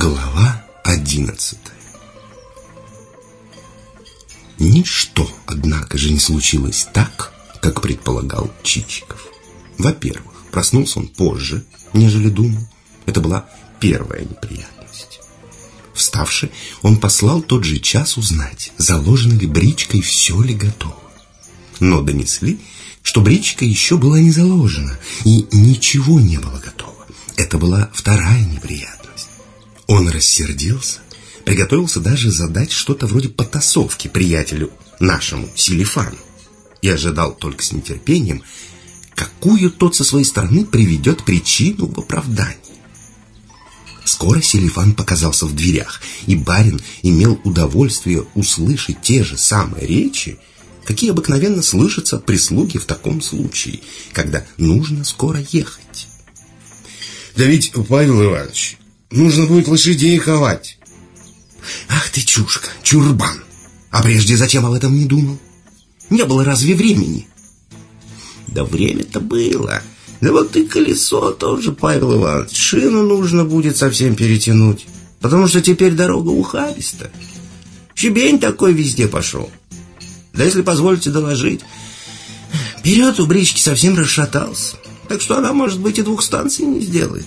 Глава одиннадцатая Ничто, однако же, не случилось так, как предполагал Чичиков. Во-первых, проснулся он позже, нежели думал. Это была первая неприятность. Вставши, он послал тот же час узнать, заложено ли бричкой, все ли готово. Но донесли, что бричка еще была не заложена, и ничего не было готово. Это была вторая неприятность. Он рассердился, приготовился даже задать что-то вроде потасовки приятелю нашему Селифану и ожидал только с нетерпением, какую тот со своей стороны приведет причину в оправдании. Скоро Селифан показался в дверях, и барин имел удовольствие услышать те же самые речи, какие обыкновенно слышатся от прислуги в таком случае, когда нужно скоро ехать. «Да ведь, Павел Иванович, нужно будет лошадей ковать». «Ах ты, чушка, чурбан! А прежде зачем об этом не думал? Не было разве времени?» «Да время-то было». Да вот и колесо тоже, Павел Иванович. Шину нужно будет совсем перетянуть. Потому что теперь дорога ухабиста. Щебень такой везде пошел. Да если позволите доложить, вперед у брички совсем расшатался. Так что она, может быть, и двух станций не сделает.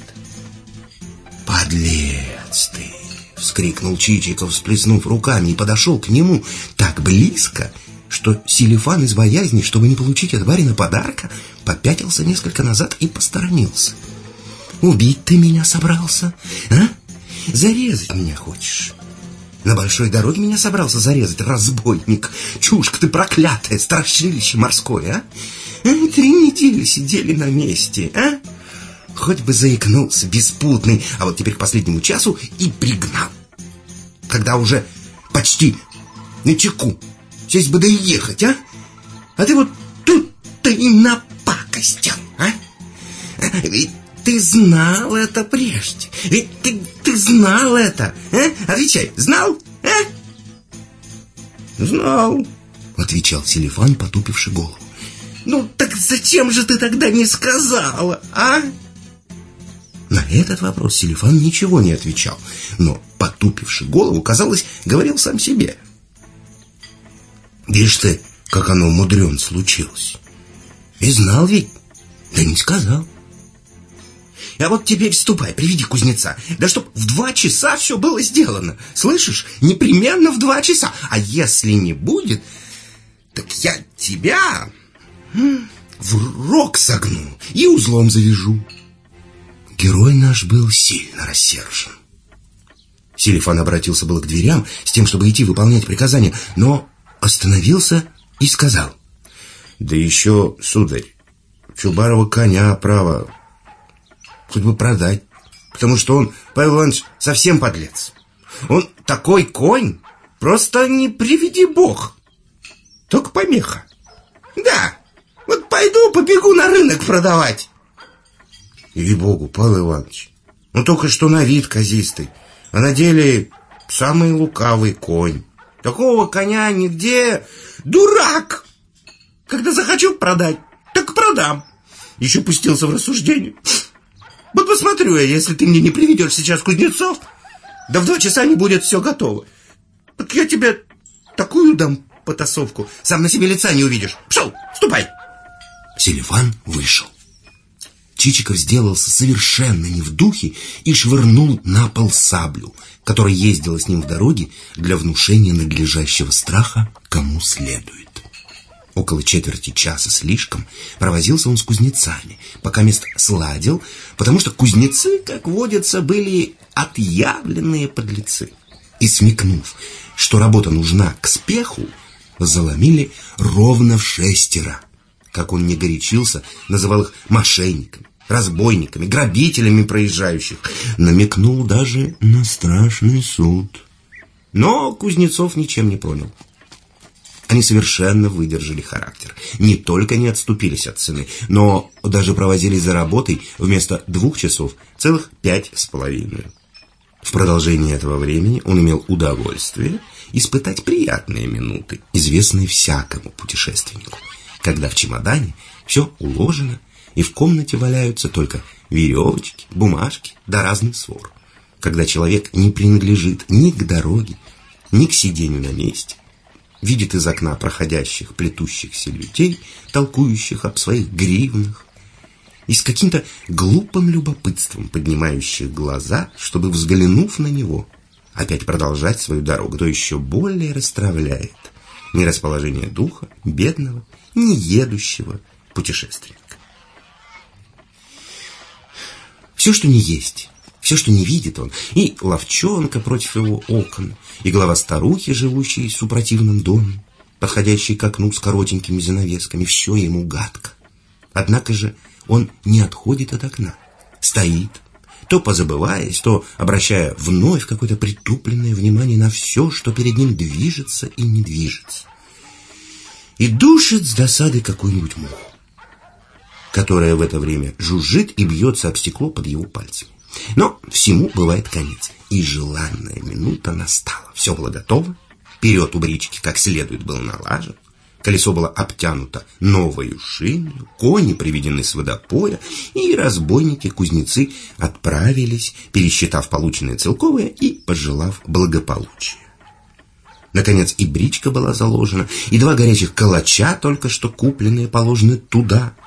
«Подлец ты!» — вскрикнул Чичиков, всплеснув руками, и подошел к нему так близко, что Силифан из боязни, чтобы не получить от барина подарка, попятился несколько назад и посторонился. «Убить ты меня собрался, а? Зарезать меня хочешь?» На большой дороге меня собрался зарезать разбойник. Чушка ты проклятая, страшилище морское, а? а? Три недели сидели на месте, а? Хоть бы заикнулся, беспутный, а вот теперь к последнему часу и пригнал. Когда уже почти на чеку Сесть бы да и ехать, а? А ты вот тут-то и напакостил, а? Ведь ты знал это прежде. Ведь ты, ты знал это, а? Отвечай, знал, а? Знал, отвечал Селифан, потупивший голову. Ну, так зачем же ты тогда не сказала, а? На этот вопрос Селифан ничего не отвечал, но, потупивший голову, казалось, говорил сам себе – Видишь ты, как оно мудрен случилось. И знал ведь, да не сказал. А вот теперь ступай, приведи кузнеца. Да чтоб в два часа все было сделано. Слышишь? Непременно в два часа. А если не будет, так я тебя в рог согну и узлом завяжу. Герой наш был сильно рассержен. Селифан обратился было к дверям с тем, чтобы идти выполнять приказания, но остановился и сказал. «Да еще, сударь, Чубарова коня право хоть бы продать, потому что он, Павел Иванович, совсем подлец. Он такой конь, просто не приведи бог, только помеха. Да, вот пойду побегу на рынок продавать». И богу, Павел Иванович, ну только что на вид казистый, а на деле самый лукавый конь. Такого коня нигде... Дурак! Когда захочу продать, так продам. Еще пустился в рассуждение. Вот посмотрю я, если ты мне не приведешь сейчас кузнецов, да в два часа не будет все готово. Так я тебе такую дам потасовку, сам на себе лица не увидишь. Пшел, ступай. Селиван вышел. Чичиков сделался совершенно не в духе и швырнул на пол саблю, которая ездила с ним в дороге для внушения надлежащего страха кому следует. Около четверти часа слишком провозился он с кузнецами, пока мест сладил, потому что кузнецы, как водятся, были отъявленные подлецы. И смекнув, что работа нужна к спеху, заломили ровно в шестеро. Как он не горячился, называл их мошенниками разбойниками, грабителями проезжающих. Намекнул даже на страшный суд. Но Кузнецов ничем не понял. Они совершенно выдержали характер. Не только не отступились от цены, но даже провозились за работой вместо двух часов целых пять с половиной. В продолжении этого времени он имел удовольствие испытать приятные минуты, известные всякому путешественнику, когда в чемодане все уложено и в комнате валяются только веревочки, бумажки да разный свор. когда человек не принадлежит ни к дороге, ни к сидению на месте, видит из окна проходящих, плетущихся людей, толкующих об своих гривнах, и с каким-то глупым любопытством поднимающих глаза, чтобы, взглянув на него, опять продолжать свою дорогу, то еще более расстравляет нерасположение духа бедного, неедущего путешественника. Все, что не есть, все, что не видит он, и ловчонка против его окон, и голова старухи, живущей в супротивном доме, подходящей к окну с коротенькими занавесками, все ему гадко. Однако же он не отходит от окна, стоит, то позабываясь, то обращая вновь какое-то притупленное внимание на все, что перед ним движется и не движется. И душит с досады какую-нибудь муху, которая в это время жужжит и бьется об стекло под его пальцами. Но всему бывает конец, и желанная минута настала. Все было готово, вперед у брички как следует был налажен, колесо было обтянуто новой шиной, кони приведены с водопоя, и разбойники-кузнецы отправились, пересчитав полученные целковые и пожелав благополучия. Наконец и бричка была заложена, и два горячих калача, только что купленные, положены туда —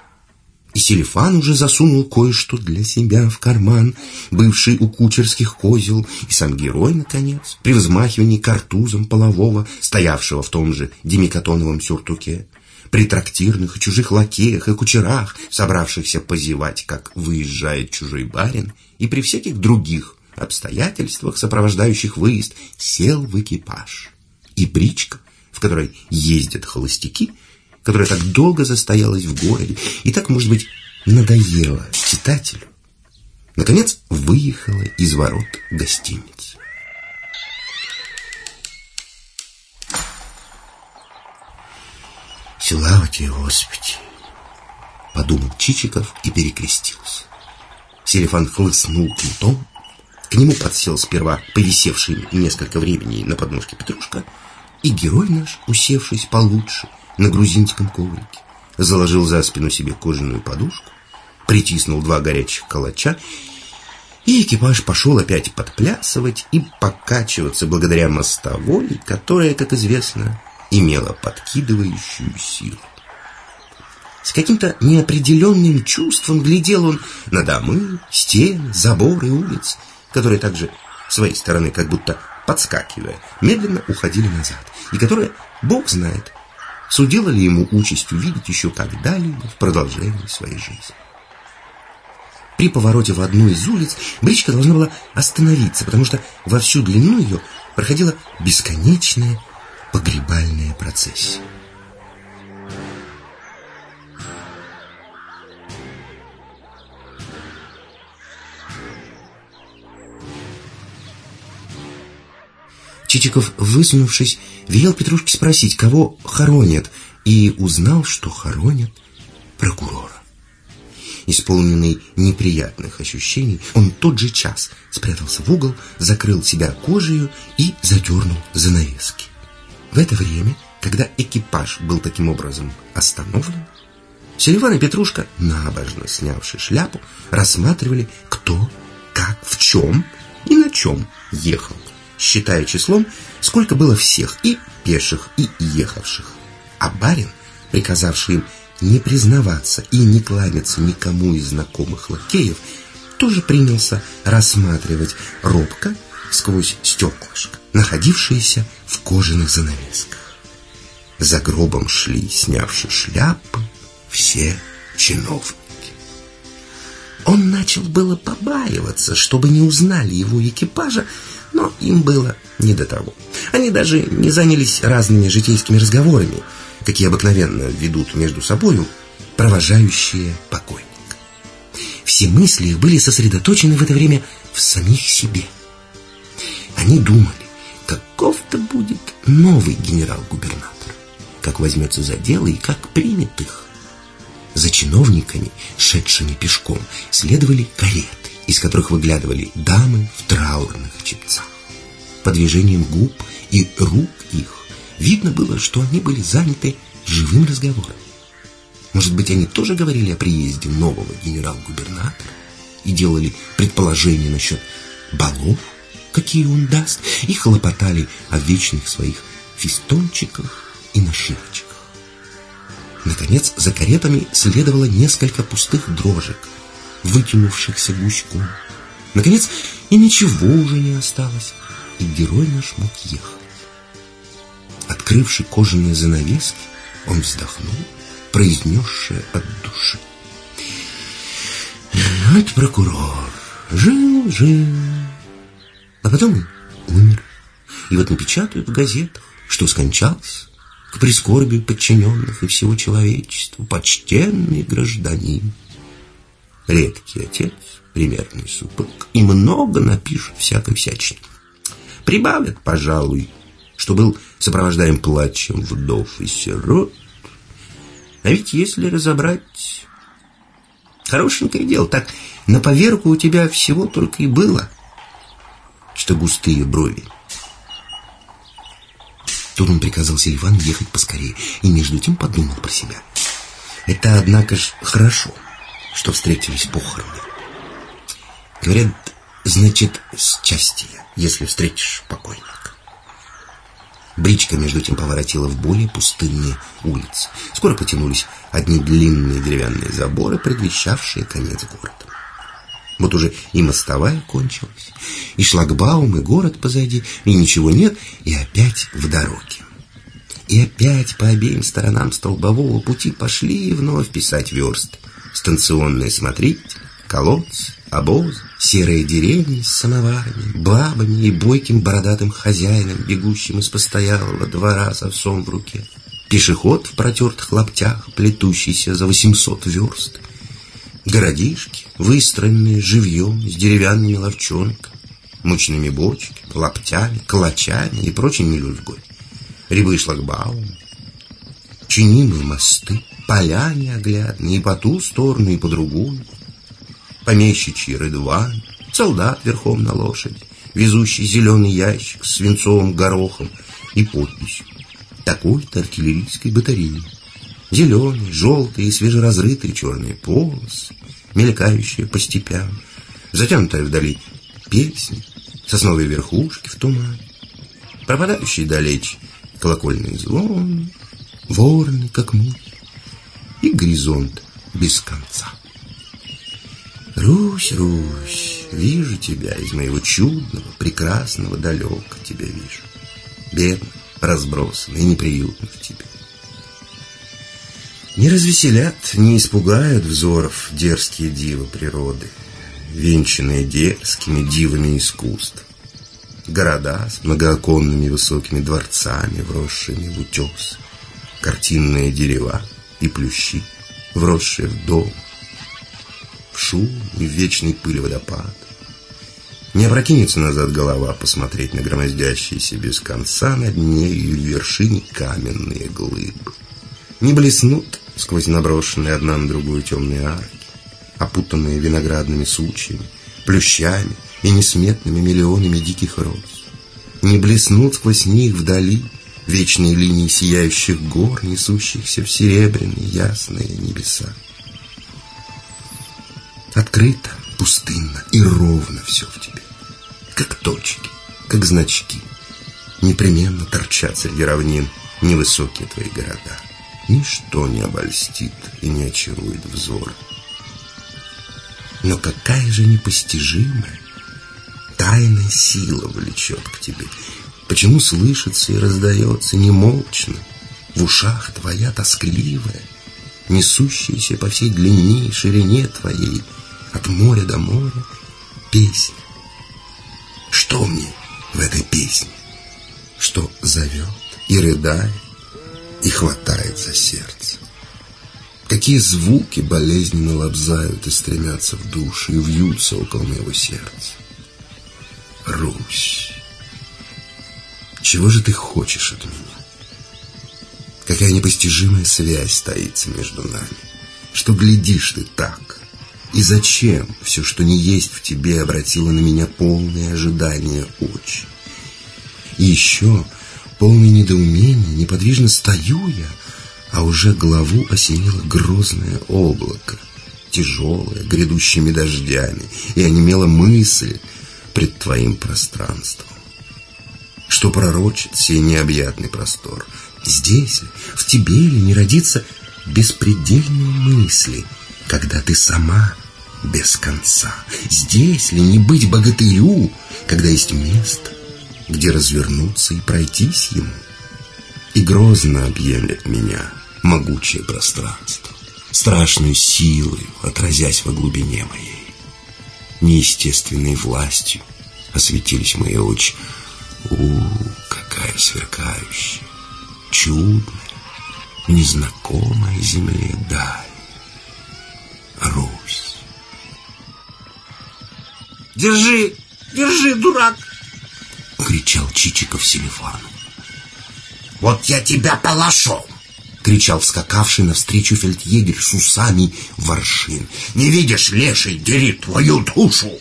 и Селифан уже засунул кое-что для себя в карман, бывший у кучерских козел, и сам герой, наконец, при взмахивании картузом полового, стоявшего в том же демикатоновом сюртуке, при трактирных и чужих лакеях и кучерах, собравшихся позевать, как выезжает чужой барин, и при всяких других обстоятельствах, сопровождающих выезд, сел в экипаж. И бричка, в которой ездят холостяки, которая так долго застоялась в городе и так, может быть, надоела читателю, наконец выехала из ворот гостиницы. «Слава тебе, Господи!» — подумал Чичиков и перекрестился. Селефан хлыстнул кнутом, к нему подсел сперва повисевший несколько времени на подножке Петрушка, и герой наш, усевшись получше, — на грузинском коврике, заложил за спину себе кожаную подушку, притиснул два горячих калача, и экипаж пошел опять подплясывать и покачиваться благодаря мостовой, которая, как известно, имела подкидывающую силу. С каким-то неопределенным чувством глядел он на домы, стены, заборы, улиц, которые также своей стороны, как будто подскакивая, медленно уходили назад, и которые, бог знает, Судила ли ему участь увидеть еще когда-либо в продолжении своей жизни? При повороте в одну из улиц бричка должна была остановиться, потому что во всю длину ее проходила бесконечная погребальная процессия. Чичиков, высунувшись, велел Петрушке спросить, кого хоронят, и узнал, что хоронят прокурора. Исполненный неприятных ощущений, он тот же час спрятался в угол, закрыл себя кожей и задернул занавески. В это время, когда экипаж был таким образом остановлен, Селиван и Петрушка, набожно снявши шляпу, рассматривали, кто, как, в чем и на чем ехал считая числом, сколько было всех, и пеших, и ехавших. А барин, приказавший им не признаваться и не кланяться никому из знакомых лакеев, тоже принялся рассматривать робко сквозь стеклышко, находившееся в кожаных занавесках. За гробом шли, снявши шляпы, все чиновники. Он начал было побаиваться, чтобы не узнали его экипажа, но им было не до того. Они даже не занялись разными житейскими разговорами, какие обыкновенно ведут между собою провожающие покойника. Все мысли их были сосредоточены в это время в самих себе. Они думали, каков-то будет новый генерал-губернатор, как возьмется за дело и как примет их. За чиновниками, шедшими пешком, следовали кареты из которых выглядывали дамы в траурных чепцах. По движениям губ и рук их видно было, что они были заняты живым разговором. Может быть, они тоже говорили о приезде нового генерал-губернатора и делали предположения насчет балов, какие он даст, и хлопотали о вечных своих фистончиках и нашивочках. Наконец, за каретами следовало несколько пустых дрожек, вытянувшихся гуськом. Наконец, и ничего уже не осталось, и герой наш мог ехать. Открывши кожаные занавески, он вздохнул, произнесшее от души. Вот прокурор жил, жил, а потом умер. И вот напечатают в газетах, что скончался к прискорбию подчиненных и всего человечества, почтенный гражданин. Редкий отец, примерный супруг, и много напишут всякой всячины. Прибавят, пожалуй, что был сопровождаем плачем вдов и сирот. А ведь если разобрать... Хорошенькое дело, так на поверку у тебя всего только и было, что густые брови. Тут он приказал Селивану ехать поскорее, и между тем подумал про себя. Это, однако ж, хорошо, что встретились похороны. Говорят, значит, счастье, если встретишь покойника. Бричка, между тем, поворотила в более пустынные улицы. Скоро потянулись одни длинные деревянные заборы, предвещавшие конец города. Вот уже и мостовая кончилась, и шлагбаум, и город позади, и ничего нет, и опять в дороге. И опять по обеим сторонам столбового пути пошли вновь писать версты. Станционные смотрители, колодцы, обоз, серые деревни с самоварами, бабами и бойким бородатым хозяином, бегущим из постоялого двора с овсом в руке. Пешеход в протертых лаптях, плетущийся за восемьсот верст. Городишки, выстроенные живьем, с деревянными ловчонками, мучными бочками, лаптями, калачами и прочей мелюзгой. Рябы шлагбаумы, чинимые мосты, поля неоглядные и по ту сторону, и по другую, помещичий рыдван, солдат верхом на лошади, везущий зеленый ящик с свинцовым горохом и подписью. Такой-то артиллерийской батареи. Зеленые, желтые и свежеразрытые черные полосы, мелькающие по степям, затянутая вдали песни, сосновые верхушки в тумане, пропадающие далече колокольный звон, ворны, как муть, и горизонт без конца. Русь, Русь, вижу тебя из моего чудного, прекрасного далека тебя вижу. Бедно, разбросан и неприютно в тебе. Не развеселят, не испугают взоров дерзкие дивы природы, венчанные дерзкими дивами искусств. Города с многооконными высокими дворцами, вросшими в утес, картинные дерева и плющи, вросшие в дом, в шум и в вечной пыль водопад. Не опрокинется назад голова посмотреть на громоздящиеся без конца над нею вершине каменные глыбы. Не блеснут сквозь наброшенные одна на другую темные арки, опутанные виноградными сучьями, плющами и несметными миллионами диких роз. Не блеснут сквозь них вдали вечные линии сияющих гор, несущихся в серебряные ясные небеса. Открыто, пустынно и ровно все в тебе. Как точки, как значки. Непременно торчат среди равнин невысокие твои города. Ничто не обольстит и не очарует взор. Но какая же непостижимая, тайная сила влечет к тебе. Почему слышится и раздается немолчно в ушах твоя тоскливая, несущаяся по всей длине и ширине твоей, от моря до моря, песня. Что мне в этой песне? Что зовет и рыдает, и хватает за сердце? Какие звуки болезненно лобзают и стремятся в душу и вьются около моего сердца? Русь, чего же ты хочешь от меня? Какая непостижимая связь стоится между нами? Что глядишь ты так? И зачем все, что не есть в тебе, обратило на меня полное ожидание очи? И еще полное недоумение, неподвижно стою я, а уже голову осенило грозное облако, тяжелое, грядущими дождями, и онемела мысль, пред твоим пространством. Что пророчит сей необъятный простор? Здесь ли, в тебе ли не родится беспредельные мысли, когда ты сама без конца? Здесь ли не быть богатырю, когда есть место, где развернуться и пройтись ему? И грозно объемлет меня могучее пространство, страшной силой, отразясь во глубине моей. Неестественной властью осветились мои очи. У, какая сверкающая, чудная, незнакомая земле даль. Русь. «Держи, держи, дурак!» — кричал Чичиков Селифану. «Вот я тебя полошу!» — кричал вскакавший навстречу фельдъегерь с усами воршин. «Не видишь, леший дерит твою душу!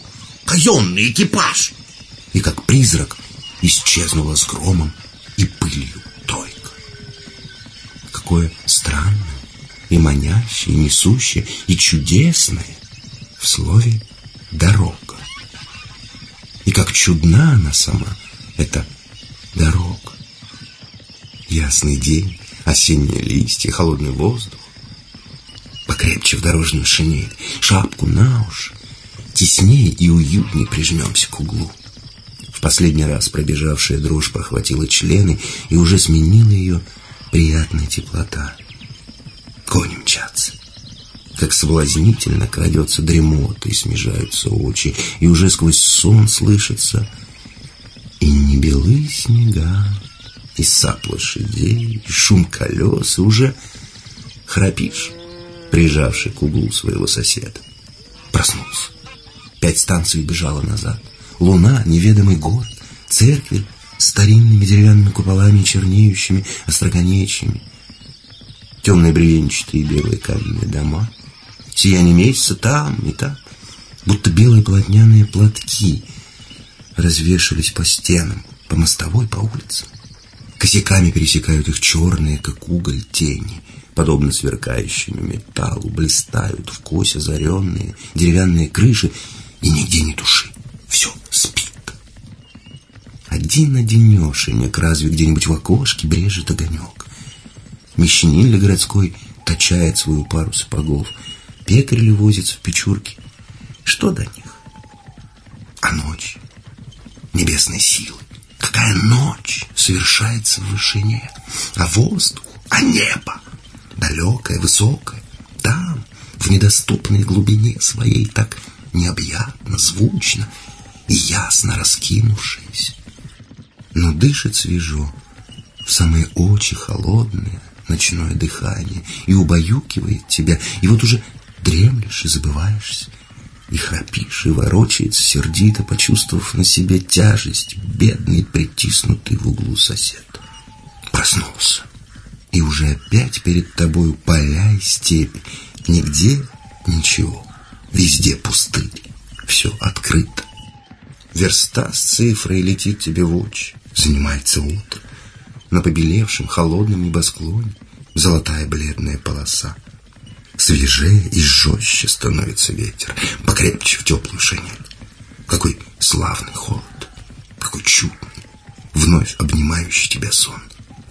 Казенный экипаж!» И как призрак исчезнула с громом и пылью тройка. Какое странное и манящее, и несущее, и чудесное в слове «дорога». И как чудна она сама, эта дорога. Ясный день, осенние листья, холодный воздух. Покрепче в дорожную шинель, шапку на уши. Теснее и уютнее прижмемся к углу. Последний раз пробежавшая дрожь прохватила члены и уже сменила ее приятная теплота. Кони мчатся. Как соблазнительно крадется дремота, и смежаются очи, и уже сквозь сон слышится и не белые снега, и сап лошадей, и шум колес, и уже храпишь, прижавший к углу своего соседа. Проснулся. Пять станций бежала назад. Луна, неведомый город, церкви старинными деревянными куполами, чернеющими, остроконечными, темные бревенчатые белые каменные дома — Сияние месяца там и там, будто белые полотняные платки развешались по стенам, по мостовой, по улицам. Косяками пересекают их черные, как уголь, тени, подобно сверкающему металлу, блистают в косе озаренные деревянные крыши, и нигде ни души. Все спит. Один-одинешенек, разве где-нибудь в окошке брежет огонек. Мещанин ли городской качает свою пару сапогов — пекарь ли возится в печурке. Что до них? А ночь? Небесной силы. Какая ночь совершается в вышине? А воздух? А небо? Далекое, высокое. Там, в недоступной глубине своей, так необъятно, звучно ясно раскинувшись. Но дышит свежо, в самые очи холодное ночное дыхание и убаюкивает тебя, и вот уже дремлешь и забываешься, и храпишь, и ворочается сердито, почувствовав на себе тяжесть, бедный, притиснутый в углу сосед. Проснулся, и уже опять перед тобою поля и степи, нигде ничего, везде пустырь, все открыто. Верста с цифрой летит тебе в очи, занимается утро. На побелевшем холодном небосклоне золотая бледная полоса. Свежее и жестче становится ветер, покрепче в теплую шинель. Какой славный холод, какой чудный, вновь обнимающий тебя сон.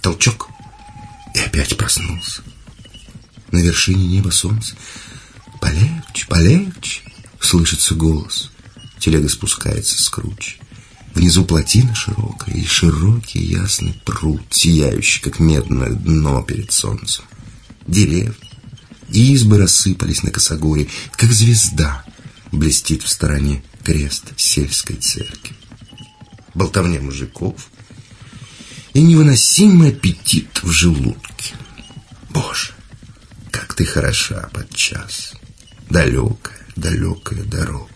Толчок, и опять проснулся. На вершине неба солнце. Полегче, полегче, слышится голос. Телега спускается с кручи. Внизу плотина широкая и широкий ясный пруд, сияющий, как медное дно перед солнцем. Деревья, Избы рассыпались на косогоре, как звезда блестит в стороне крест сельской церкви. Болтовня мужиков и невыносимый аппетит в желудке. Боже, как ты хороша подчас. Далекая, далекая дорога.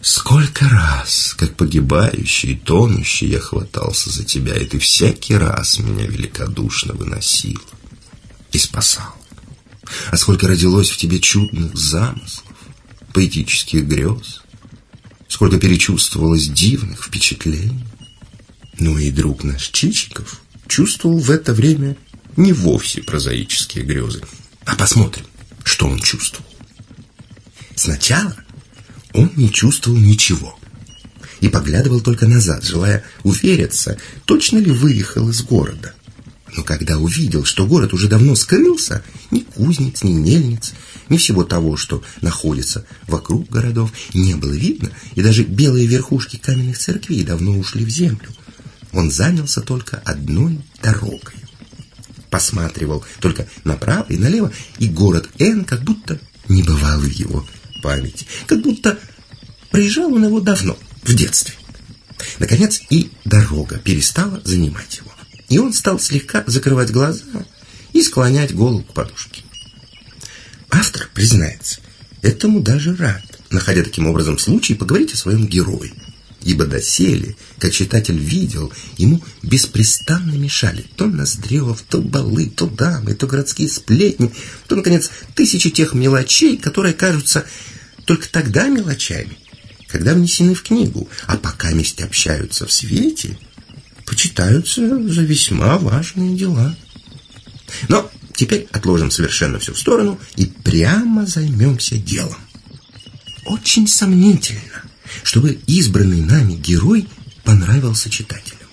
Сколько раз, как погибающий и тонущий, я хватался за тебя, и ты всякий раз меня великодушно выносил и спасал. А сколько родилось в тебе чудных замыслов, поэтических грез, сколько перечувствовалось дивных впечатлений. Ну и друг наш Чичиков чувствовал в это время не вовсе прозаические грезы. А посмотрим, что он чувствовал. Сначала он не чувствовал ничего. и поглядывал только назад, желая увериться, точно ли выехал из города. Но когда увидел, что город уже давно скрылся, ни кузнец, ни мельниц, ни всего того, что находится вокруг городов, не было видно, и даже белые верхушки каменных церквей давно ушли в землю. Он занялся только одной дорогой. Посматривал только направо и налево, и город Н как будто не бывал его памяти, как будто проезжал он его давно, в детстве. Наконец и дорога перестала занимать его и он стал слегка закрывать глаза и склонять голову к подушке. Автор признается, этому даже рад, находя таким образом случай поговорить о своем герое. Ибо доселе, как читатель видел, ему беспрестанно мешали то Ноздрев, то балы, то дамы, то городские сплетни, то, наконец, тысячи тех мелочей, которые кажутся только тогда мелочами, когда внесены в книгу, а пока вместе общаются в свете, почитаются за весьма важные дела. Но теперь отложим совершенно все в сторону и прямо займемся делом. Очень сомнительно, чтобы избранный нами герой понравился читателю.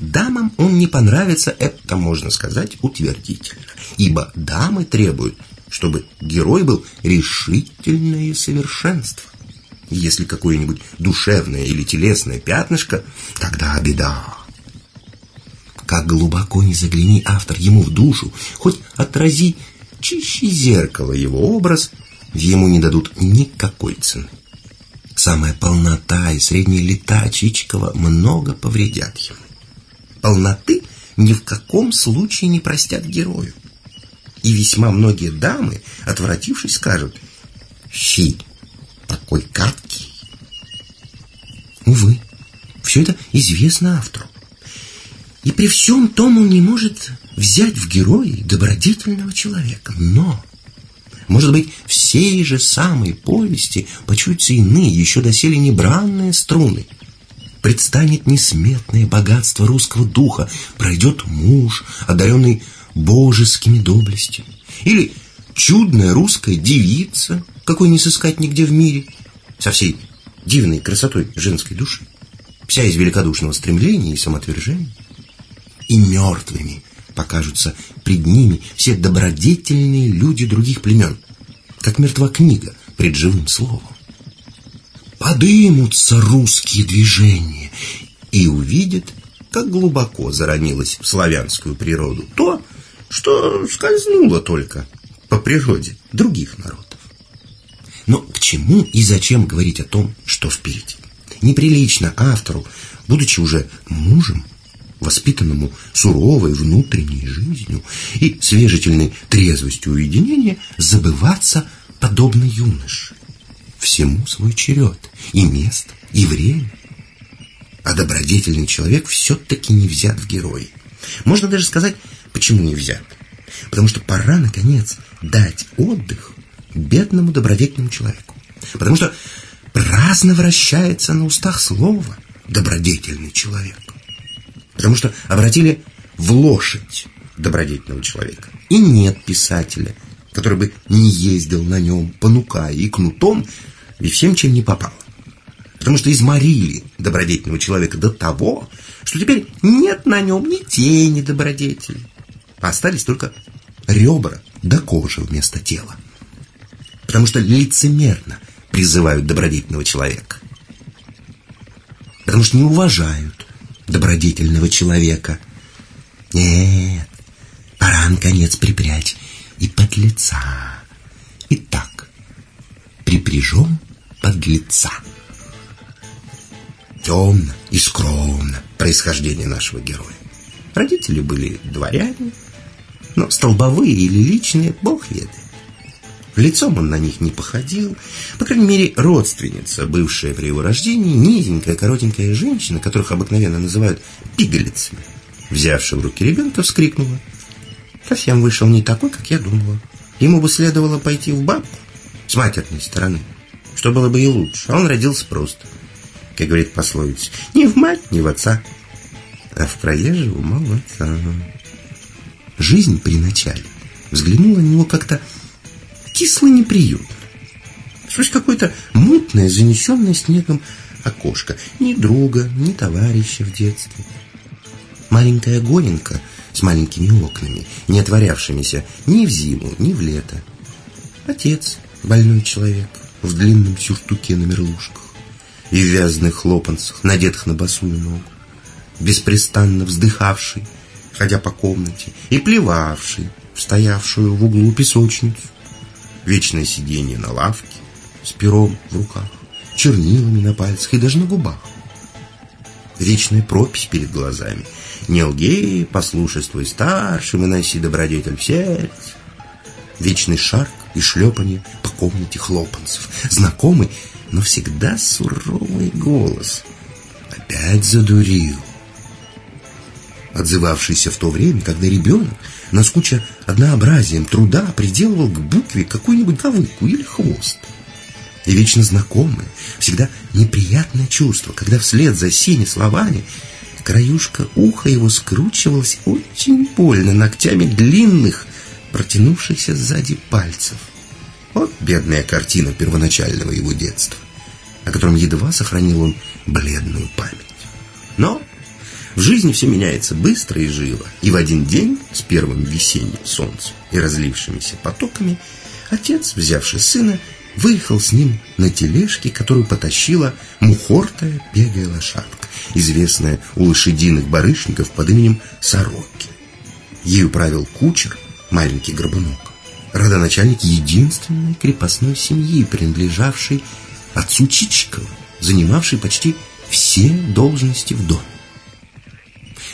Дамам он не понравится, это можно сказать утвердительно, ибо дамы требуют, чтобы герой был решительное совершенство. Если какое-нибудь душевное или телесное пятнышко, тогда беда. Как глубоко не загляни автор ему в душу, хоть отрази чище зеркало его образ, ему не дадут никакой цены. Самая полнота и средние лета Чичикова много повредят ему. Полноты ни в каком случае не простят герою. И весьма многие дамы, отвратившись, скажут «Щи, такой гадкий». Увы, все это известно автору. И при всем том он не может взять в герои добродетельного человека. Но, может быть, в сей же самой повести почуются иные, еще доселе небранные струны. Предстанет несметное богатство русского духа, пройдет муж, одаренный божескими доблестями. Или чудная русская девица, какой не сыскать нигде в мире, со всей дивной красотой женской души, вся из великодушного стремления и самоотвержения и мертвыми покажутся пред ними все добродетельные люди других племен, как мертва книга пред живым словом. Подымутся русские движения и увидят, как глубоко заронилось в славянскую природу то, что скользнуло только по природе других народов. Но к чему и зачем говорить о том, что впереди? Неприлично автору, будучи уже мужем, воспитанному суровой внутренней жизнью и свежительной трезвостью уединения, забываться подобно юноше. Всему свой черед, и место, и время. А добродетельный человек все-таки не взят в герои. Можно даже сказать, почему не взят. Потому что пора, наконец, дать отдых бедному добродетельному человеку. Потому что праздно вращается на устах слово «добродетельный человек» потому что обратили в лошадь добродетельного человека. И нет писателя, который бы не ездил на нем, понукая и кнутом, и всем, чем не попало. Потому что изморили добродетельного человека до того, что теперь нет на нем ни тени добродетели, а остались только ребра да кожа вместо тела. Потому что лицемерно призывают добродетельного человека. Потому что не уважают добродетельного человека. Нет, пора, наконец, припрячь и под лица. Итак, припряжем под лица. Темно и скромно происхождение нашего героя. Родители были дворяне, но столбовые или личные, бог ведает. Лицом он на них не походил. По крайней мере, родственница, бывшая при его рождении, низенькая, коротенькая женщина, которых обыкновенно называют пигалицами, взявшая в руки ребенка, вскрикнула. Совсем вышел не такой, как я думала. Ему бы следовало пойти в бабку с матерной стороны, что было бы и лучше. А он родился просто, как говорит пословица, ни в мать, ни в отца, а в проезжего молодца. Жизнь при начале взглянула на него как-то кисло неприютно. Что-то какое-то мутное, занесенное снегом окошко. Ни друга, ни товарища в детстве. Маленькая Горенка с маленькими окнами, не отворявшимися ни в зиму, ни в лето. Отец, больной человек, в длинном сюртуке на мерлушках и в вязаных хлопанцах, надетых на босую ногу, беспрестанно вздыхавший, ходя по комнате, и плевавший в стоявшую в углу песочницу. Вечное сиденье на лавке, с пером в руках, чернилами на пальцах и даже на губах. Вечная пропись перед глазами. Не лги, послушествуй старшим и носи добродетель в сердце. Вечный шарк и шлепанье по комнате хлопанцев. Знакомый, но всегда суровый голос. Опять задурил. Отзывавшийся в то время, когда ребенок, наскуча однообразием труда, приделывал к букве какую-нибудь ковыку или хвост. И вечно знакомое, всегда неприятное чувство, когда вслед за семи словами краюшка уха его скручивалась очень больно ногтями длинных, протянувшихся сзади пальцев. Вот бедная картина первоначального его детства, о котором едва сохранил он бледную память. Но в жизни все меняется быстро и живо, и в один день с первым весенним солнцем и разлившимися потоками отец, взявший сына, выехал с ним на тележке, которую потащила мухортая бегая лошадка, известная у лошадиных барышников под именем Сороки. Ею правил кучер, маленький горбунок, родоначальник единственной крепостной семьи, принадлежавшей отцу Чичикова, занимавшей почти все должности в доме.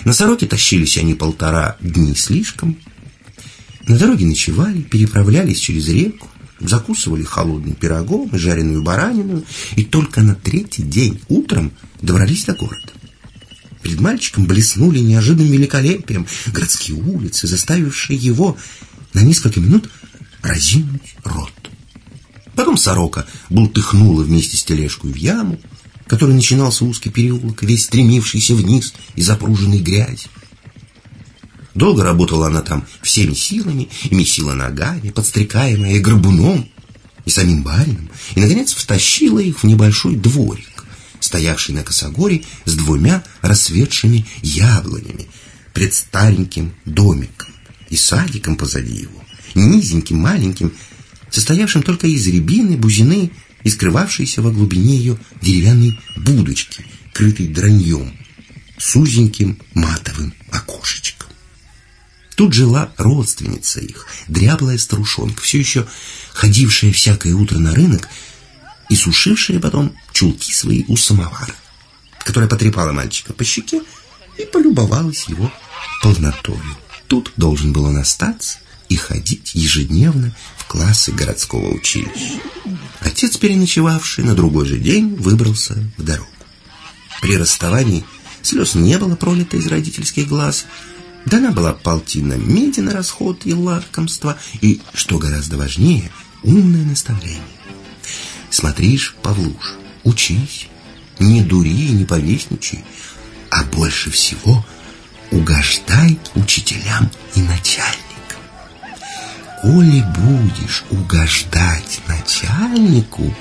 На Сороке тащились они полтора дни слишком. На дороге ночевали, переправлялись через реку, закусывали холодным пирогом и жареную баранину, и только на третий день утром добрались до города. Перед мальчиком блеснули неожиданным великолепием городские улицы, заставившие его на несколько минут разинуть рот. Потом сорока бултыхнула вместе с тележкой в яму, который начинался узкий переулок, весь стремившийся вниз и запруженный грязь. Долго работала она там всеми силами, и месила ногами, подстрекаемая и горбуном, и самим барином, и, наконец, втащила их в небольшой дворик, стоявший на косогоре с двумя рассветшими яблонями, пред стареньким домиком и садиком позади его, низеньким, маленьким, состоявшим только из рябины, бузины и скрывавшейся во глубине ее деревянной будочки, крытой драньем, с узеньким матовым окошечком. Тут жила родственница их, дряблая старушонка, все еще ходившая всякое утро на рынок и сушившая потом чулки свои у самовара, которая потрепала мальчика по щеке и полюбовалась его полнотою. Тут должен был он остаться и ходить ежедневно классы городского училища. Отец, переночевавший на другой же день, выбрался в дорогу. При расставании слез не было пролито из родительских глаз, Дана была полтина меди на расход и лакомства, и, что гораздо важнее, умное наставление. Смотришь, Павлуш, учись, не дури и не повесничай, а больше всего угождай учителям и начальникам. Коли будешь угождать начальнику,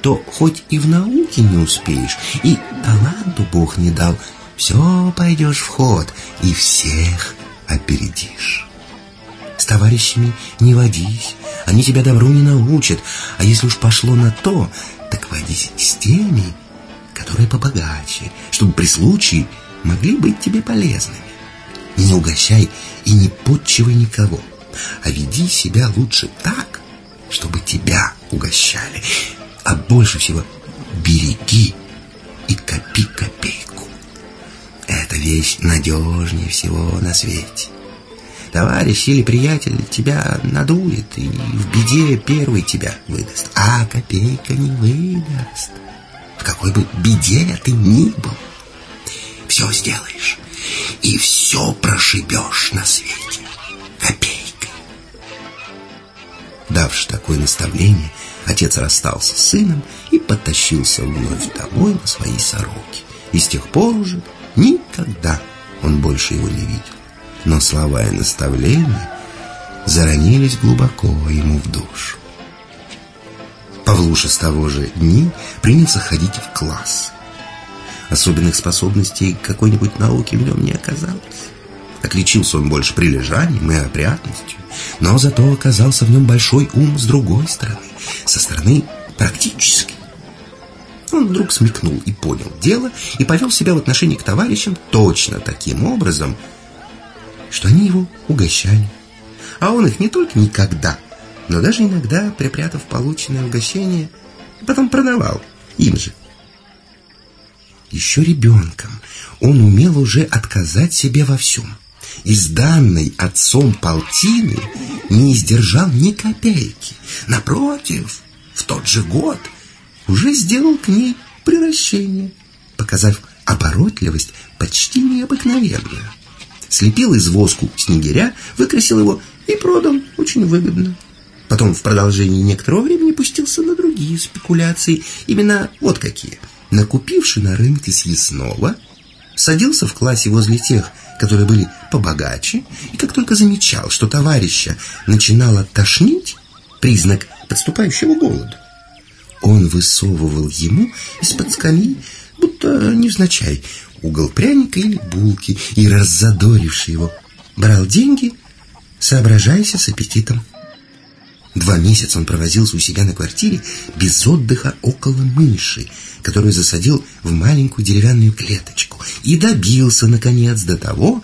то хоть и в науке не успеешь, и таланту Бог не дал – все пойдешь в ход и всех опередишь. С товарищами не водись, они тебя добру не научат, а если уж пошло на то, так водись с теми, которые побогаче, чтобы при случае могли быть тебе полезными. Не угощай и не подчивай никого, а веди себя лучше так, чтобы тебя угощали, а больше всего береги и копи копейку. Эта вещь надежнее всего на свете. Товарищ или приятель тебя надует и в беде первый тебя выдаст, а копейка не выдаст. В какой бы беде ты ни был, все сделаешь и все прошибешь на свете копейкой. Давши такое наставление, отец расстался с сыном и подтащился вновь домой на свои сороки. И с тех пор уже Никогда он больше его не видел. Но слова и наставления заронились глубоко ему в душу. Павлуша с того же дни принялся ходить в класс Особенных способностей к какой-нибудь науке в нем не оказалось. Отличился он больше прилежанием и опрятностью, но зато оказался в нем большой ум с другой стороны, со стороны практической. Он вдруг смекнул и понял дело и повел себя в отношении к товарищам точно таким образом, что они его угощали. А он их не только никогда, но даже иногда, припрятав полученное угощение, потом продавал им же. Еще ребенком он умел уже отказать себе во всем. Из данной отцом полтины не издержал ни копейки. Напротив, в тот же год уже сделал к ней превращение, показав оборотливость почти необыкновенную. Слепил из воску снегиря, выкрасил его и продал очень выгодно. Потом в продолжении некоторого времени пустился на другие спекуляции, именно вот какие. Накупивший на рынке съестного, садился в классе возле тех, которые были побогаче, и как только замечал, что товарища начинало тошнить, признак подступающего голода, он высовывал ему из-под скамьи, будто невзначай, угол пряника или булки, и, раззадоривший его, брал деньги, соображаясь с аппетитом. Два месяца он провозился у себя на квартире без отдыха около мыши, которую засадил в маленькую деревянную клеточку, и добился, наконец, до того,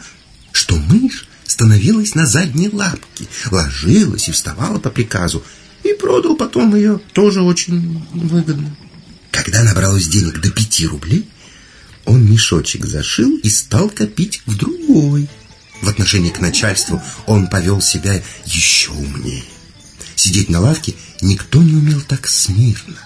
что мышь становилась на задние лапки, ложилась и вставала по приказу, и продал потом ее тоже очень выгодно. Когда набралось денег до пяти рублей, он мешочек зашил и стал копить в другой. В отношении к начальству он повел себя еще умнее. Сидеть на лавке никто не умел так смирно.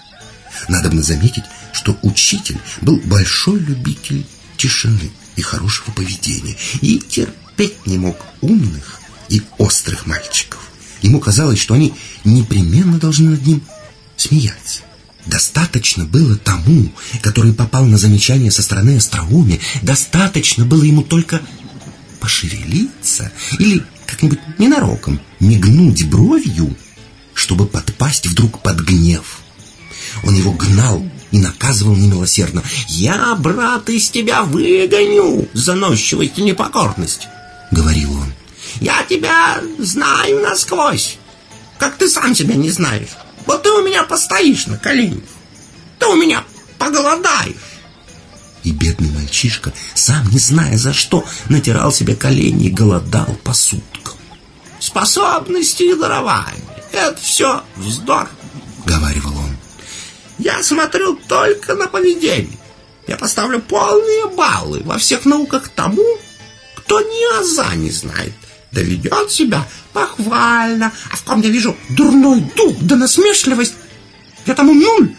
Надо заметить, что учитель был большой любитель тишины и хорошего поведения и терпеть не мог умных и острых мальчиков. Ему казалось, что они непременно должны над ним смеяться. Достаточно было тому, который попал на замечание со стороны остроумия, достаточно было ему только пошевелиться или как-нибудь ненароком мигнуть бровью, чтобы подпасть вдруг под гнев. Он его гнал и наказывал немилосердно. «Я, брат, из тебя выгоню заносчивость и непокорность», — говорил он. «Я тебя знаю насквозь, как ты сам себя не знаешь. Вот ты у меня постоишь на коленях, ты у меня поголодаешь». И бедный мальчишка, сам не зная за что, натирал себе колени и голодал по суткам. «Способности и дарования — это все вздор», — говаривал он. «Я смотрю только на поведение. Я поставлю полные баллы во всех науках тому, кто ни аза не знает, да ведет себя похвально, а в ком я вижу дурной дух да насмешливость, я тому нуль,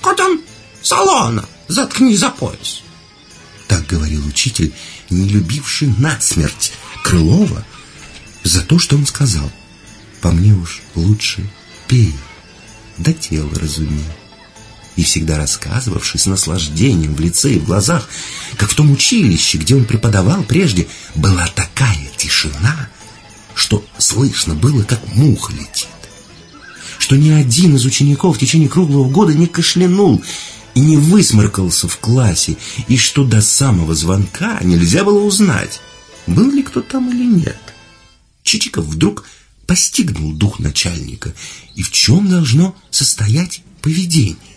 кот он салона, заткни за пояс. Так говорил учитель, не любивший насмерть Крылова за то, что он сказал. По мне уж лучше пей, да тело разумей и всегда рассказывавший с наслаждением в лице и в глазах, как в том училище, где он преподавал прежде, была такая тишина, что слышно было, как муха летит. Что ни один из учеников в течение круглого года не кашлянул и не высморкался в классе, и что до самого звонка нельзя было узнать, был ли кто там или нет. Чичиков вдруг постигнул дух начальника и в чем должно состоять поведение.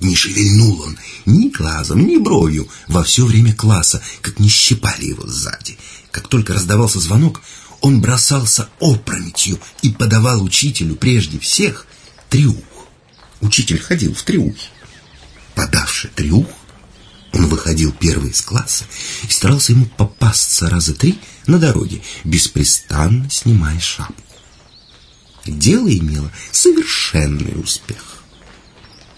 Не шевельнул он ни глазом, ни бровью во все время класса, как не щипали его сзади. Как только раздавался звонок, он бросался опрометью и подавал учителю прежде всех трюх. Учитель ходил в трюхе. Подавши трюх, он выходил первый из класса и старался ему попасться раза три на дороге, беспрестанно снимая шапку. Дело имело совершенный успех.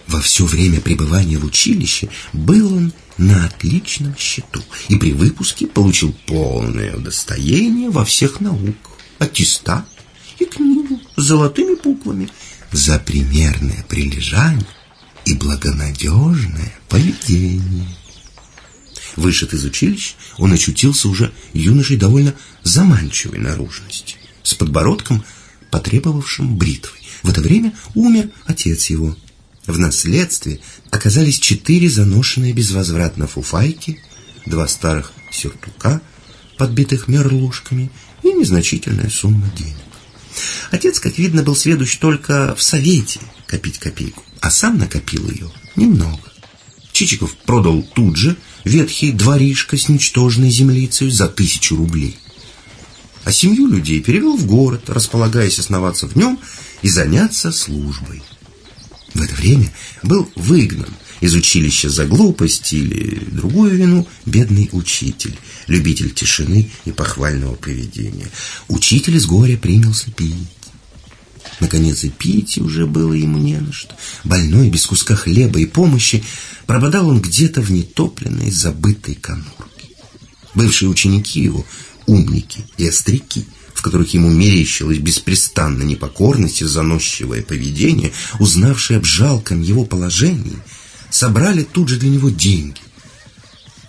Во все время пребывания в училище был он на отличном счету и при выпуске получил полное удостоение во всех науках, аттестат и книгу с золотыми буквами за примерное прилежание и благонадежное поведение. Вышед из училища, он очутился уже юношей довольно заманчивой наружности, с подбородком, потребовавшим бритвы. В это время умер отец его, В наследстве оказались четыре заношенные безвозвратно фуфайки, два старых сюртука, подбитых мерлушками, и незначительная сумма денег. Отец, как видно, был сведущ только в совете копить копейку, а сам накопил ее немного. Чичиков продал тут же ветхий дворишко с ничтожной землицей за тысячу рублей. А семью людей перевел в город, располагаясь основаться в нем и заняться службой. В это время был выгнан из училища за глупость или другую вину бедный учитель, любитель тишины и похвального поведения. Учитель из горя принялся пить. Наконец и пить уже было ему не на что. Больной, без куска хлеба и помощи, пропадал он где-то в нетопленной, забытой конурке. Бывшие ученики его, умники и остряки, в которых ему мерещилась беспрестанно непокорность и заносчивое поведение, узнавшие об жалком его положении, собрали тут же для него деньги,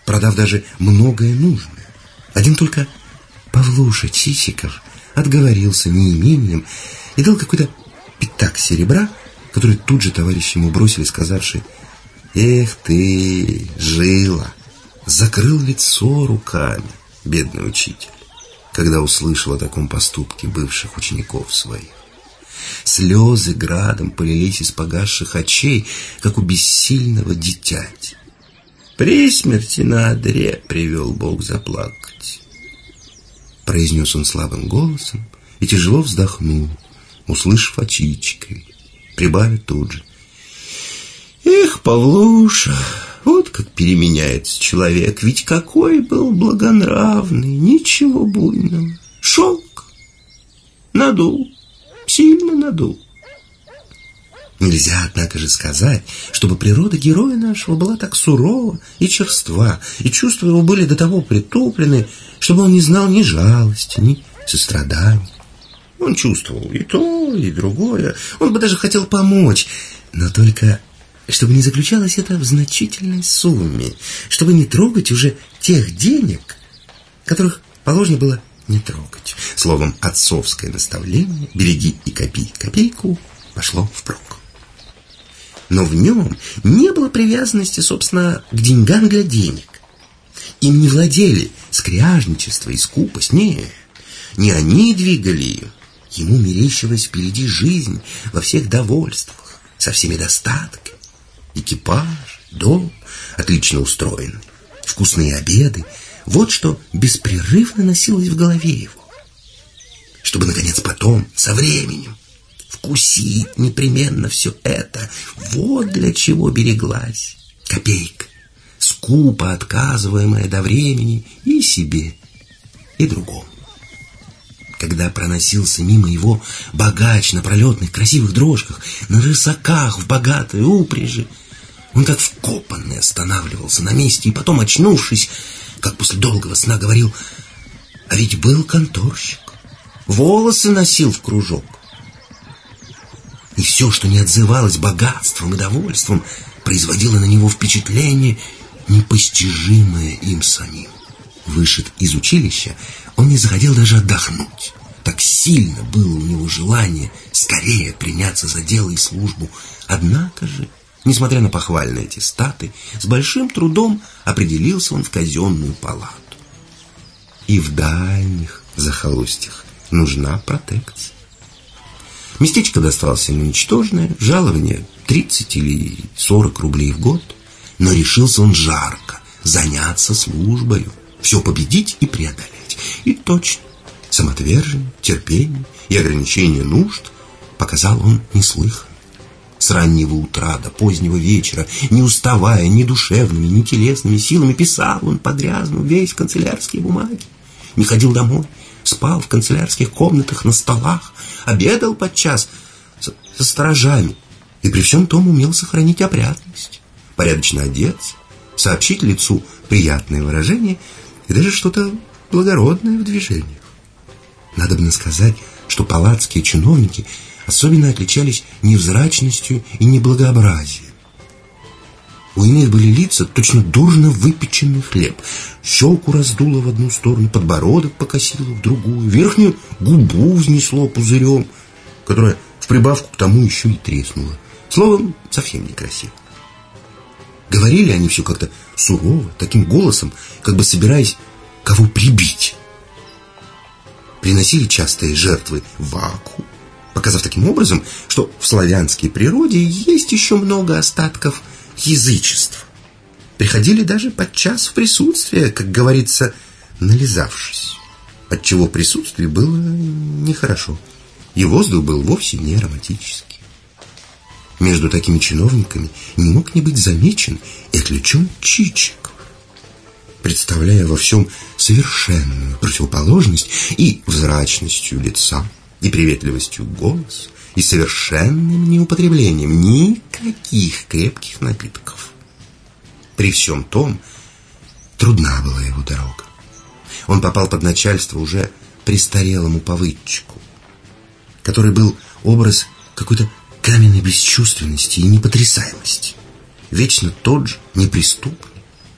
продав даже многое нужное. Один только Павлуша Чичиков отговорился неимением и дал какой-то пятак серебра, который тут же товарищи ему бросили, сказавши «Эх ты, жила!» Закрыл лицо руками бедный учитель когда услышал о таком поступке бывших учеников своих. Слезы градом полились из погасших очей, как у бессильного дитяти. «При смерти на одре привел Бог заплакать», — произнес он слабым голосом и тяжело вздохнул, услышав Чичиковой, прибавив тут же. «Эх, Павлуша, вот как переменяется человек, ведь какой был благонравный, ничего буйного. Шелк, надул, сильно надул. Нельзя, однако же, сказать, чтобы природа героя нашего была так сурова и черства, и чувства его были до того притуплены, чтобы он не знал ни жалости, ни сострадания. Он чувствовал и то, и другое. Он бы даже хотел помочь, но только чтобы не заключалось это в значительной сумме, чтобы не трогать уже тех денег, которых положено было не трогать. Словом, отцовское наставление «береги и копи копейку» пошло впрок. Но в нем не было привязанности, собственно, к деньгам для денег. Им не владели скряжничество и скупость, не, не они двигали им. Ему мерещилась впереди жизнь во всех довольствах, со всеми достатками экипаж, дом отлично устроен, вкусные обеды. Вот что беспрерывно носилось в голове его. Чтобы, наконец, потом, со временем, вкусить непременно все это. Вот для чего береглась копейка, скупо отказываемая до времени и себе, и другому когда проносился мимо его богач на пролетных красивых дрожках, на рысаках в богатой упряжи. Он как вкопанный останавливался на месте и потом, очнувшись, как после долгого сна говорил, а ведь был конторщик, волосы носил в кружок. И все, что не отзывалось богатством и довольством, производило на него впечатление, непостижимое им самим. Вышед из училища, он не захотел даже отдохнуть. Так сильно было у него желание скорее приняться за дело и службу. Однако же, несмотря на похвальные аттестаты, с большим трудом определился он в казенную палату. И в дальних захолустьях нужна протекция. Местечко досталось ему ничтожное, жалование 30 или 40 рублей в год, но решился он жарко заняться службою, все победить и преодолеть. И точно, самоотвержение, терпение и ограничение нужд показал он неслыханно. С раннего утра до позднего вечера, не уставая ни душевными, ни телесными силами, писал он погрязнул весь канцелярские бумаги. Не ходил домой, спал в канцелярских комнатах на столах, обедал подчас со сторожами и при всем том умел сохранить опрятность, порядочно одеться, сообщить лицу приятное выражение и даже что-то благородное в движениях. Надо сказать, что палацкие чиновники особенно отличались невзрачностью и неблагообразием. У иных были лица точно дурно выпеченный хлеб. Щеку раздуло в одну сторону, подбородок покосило в другую, верхнюю губу взнесло пузырем, которая в прибавку к тому еще и треснула Словом, совсем некрасиво. Говорили они все как-то сурово, таким голосом, как бы собираясь кого прибить. Приносили частые жертвы ваку, показав таким образом, что в славянской природе есть еще много остатков язычества. Приходили даже подчас в присутствие, как говорится, нализавшись, отчего присутствие было нехорошо, и воздух был вовсе не ароматический. Между такими чиновниками не мог не быть замечен и отвлечен Чичиков, представляя во всем совершенную противоположность и взрачностью лица, и приветливостью голоса, и совершенным неупотреблением никаких крепких напитков. При всем том, трудна была его дорога. Он попал под начальство уже престарелому повыдчику, который был образ какой-то каменной бесчувственности и непотрясаемости. Вечно тот же, неприступный,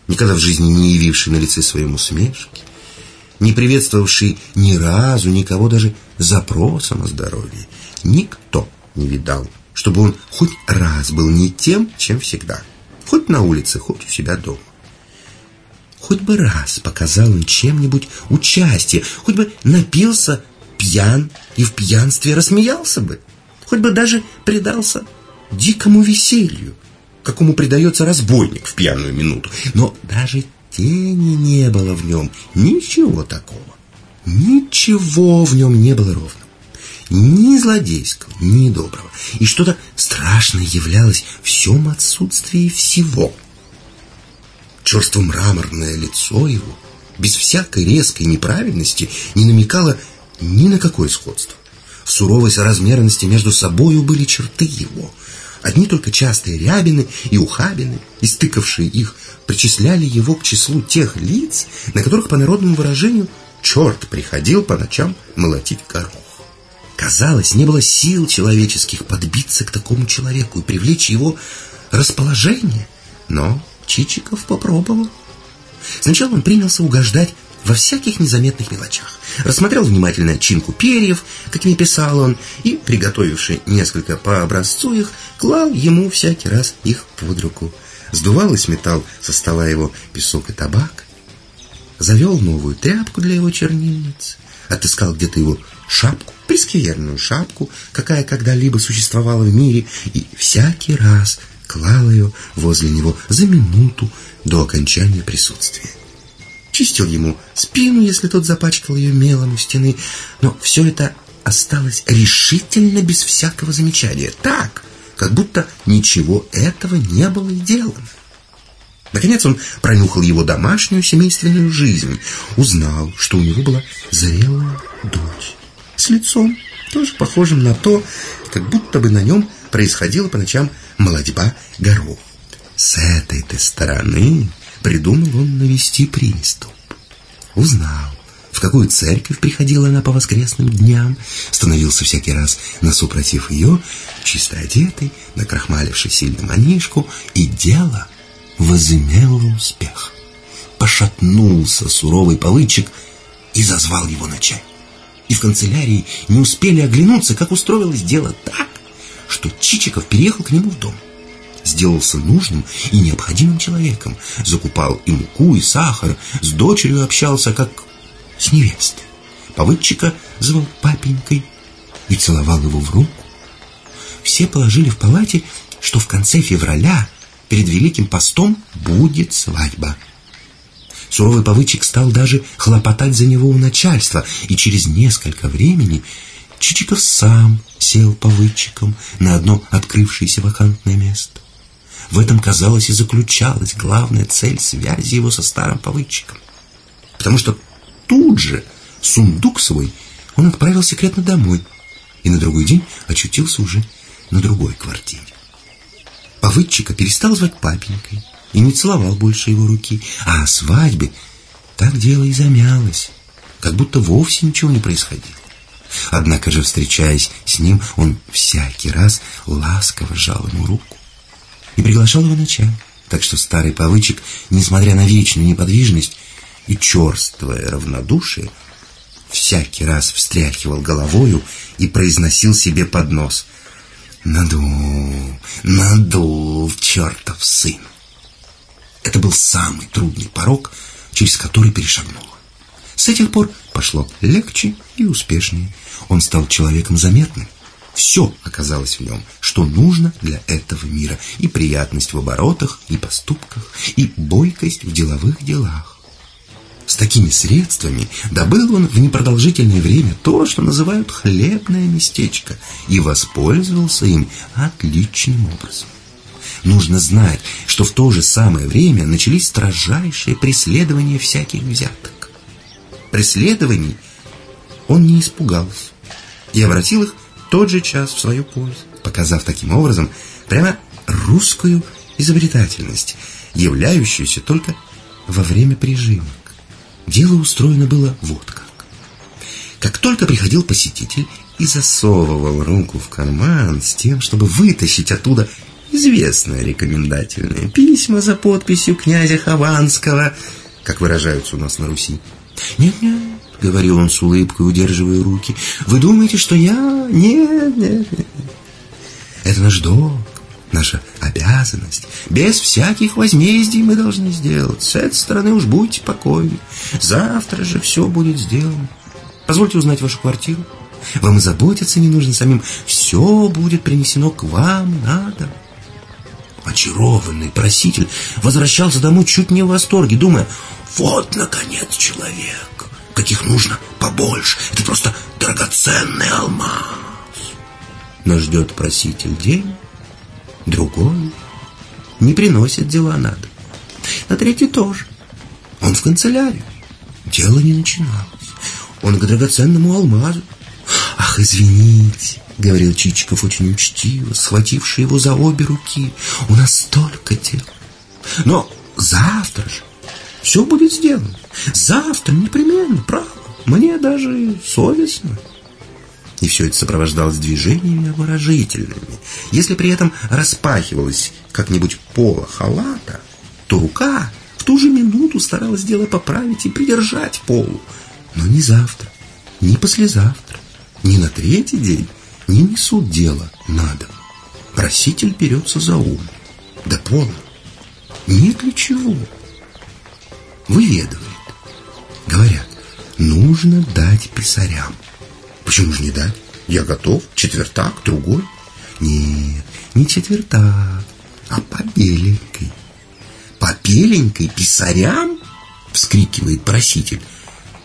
никогда в жизни не явивший на лице своему усмешки, не приветствовавший ни разу никого даже запросом о здоровье. Никто не видал, чтобы он хоть раз был не тем, чем всегда. Хоть на улице, хоть у себя дома. Хоть бы раз показал он чем-нибудь участие, хоть бы напился пьян и в пьянстве рассмеялся бы, хоть бы даже предался дикому веселью, какому предается разбойник в пьяную минуту. Но даже тени не было в нем, ничего такого. Ничего в нем не было ровно. Ни злодейского, ни доброго. И что-то страшное являлось в всем отсутствии всего. Черство мраморное лицо его, без всякой резкой неправильности, не намекало ни на какое сходство. В суровой между собою были черты его. Одни только частые рябины и ухабины, истыкавшие их, причисляли его к числу тех лиц, на которых, по народному выражению, черт приходил по ночам молотить горох. Казалось, не было сил человеческих подбиться к такому человеку и привлечь его расположение. Но Чичиков попробовал. Сначала он принялся угождать во всяких незаметных мелочах. Рассмотрел внимательно чинку перьев, какими писал он, и, приготовивший несколько по образцу их, клал ему всякий раз их под руку. Сдувал и сметал со стола его песок и табак. Завел новую тряпку для его чернильницы. Отыскал где-то его шапку, прескверную шапку, какая когда-либо существовала в мире, и всякий раз клал ее возле него за минуту до окончания присутствия чистил ему спину, если тот запачкал ее мелом у стены, но все это осталось решительно без всякого замечания, так, как будто ничего этого не было сделано. Наконец он пронюхал его домашнюю семейственную жизнь, узнал, что у него была зрелая дочь с лицом, тоже похожим на то, как будто бы на нем происходила по ночам молодьба горох. С этой-то стороны придумал он навести приступ. Узнал, в какую церковь приходила она по воскресным дням, становился всякий раз насупротив ее, чисто одетый, накрахмаливший сильно манишку, и дело возымело успех. Пошатнулся суровый повыдчик и зазвал его на чай. И в канцелярии не успели оглянуться, как устроилось дело так, что Чичиков переехал к нему в дом сделался нужным и необходимым человеком. Закупал и муку, и сахар, с дочерью общался, как с невестой. Повыдчика звал папенькой и целовал его в руку. Все положили в палате, что в конце февраля перед Великим постом будет свадьба. Суровый повыдчик стал даже хлопотать за него у начальства, и через несколько времени Чичиков сам сел повыдчиком на одно открывшееся вакантное место. В этом, казалось, и заключалась главная цель связи его со старым повыдчиком. Потому что тут же сундук свой он отправил секретно домой и на другой день очутился уже на другой квартире. Повыдчика перестал звать папенькой и не целовал больше его руки, а о свадьбе так дело и замялось, как будто вовсе ничего не происходило. Однако же, встречаясь с ним, он всякий раз ласково жал ему руку и приглашал его на чай. Так что старый повычек, несмотря на вечную неподвижность и черствое равнодушие, всякий раз встряхивал головою и произносил себе под нос Надул, надул, чертов сын. Это был самый трудный порог, через который перешагнула. С этих пор пошло легче и успешнее. Он стал человеком заметным. Все оказалось в нем, что нужно для этого мира. И приятность в оборотах, и поступках, и бойкость в деловых делах. С такими средствами добыл он в непродолжительное время то, что называют хлебное местечко, и воспользовался им отличным образом. Нужно знать, что в то же самое время начались строжайшие преследования всяких взяток. Преследований он не испугался и обратил их тот же час в свою пользу, показав таким образом прямо русскую изобретательность, являющуюся только во время прижимок. Дело устроено было вот как. Как только приходил посетитель и засовывал руку в карман с тем, чтобы вытащить оттуда известное рекомендательное письма за подписью князя Хованского, как выражаются у нас на Руси. «Нет-нет», — говорил он с улыбкой, удерживая руки, «вы думаете, что я? Нет, нет, нет. Это наш долг, наша обязанность. Без всяких возмездий мы должны сделать. С этой стороны уж будьте покойны. Завтра же все будет сделано. Позвольте узнать вашу квартиру. Вам заботиться не нужно самим. Все будет принесено к вам на дом. Очарованный проситель возвращался домой чуть не в восторге, думая, вот, наконец, человек, каких нужно побольше. Это просто драгоценный алмаз. Но ждет проситель день, другой, не приносит дела надо. На третий тоже. Он в канцелярию. Дело не начиналось. Он к драгоценному алмазу. Ах, извините, — говорил Чичиков очень учтиво, схвативший его за обе руки. «У нас столько дел. Но завтра же все будет сделано. Завтра непременно, правда. Мне даже совестно». И все это сопровождалось движениями обворожительными. Если при этом распахивалась как-нибудь пола халата, то рука в ту же минуту старалась дело поправить и придержать полу. Но не завтра, не послезавтра, не на третий день, не несут дело на дом. Проситель берется за ум. Да полно. Нет ли чего? Выведывает. Говорят, нужно дать писарям. Почему же не дать? Я готов. Четвертак, другой. Нет, не четвертак, а по беленькой. По беленькой писарям? Вскрикивает проситель.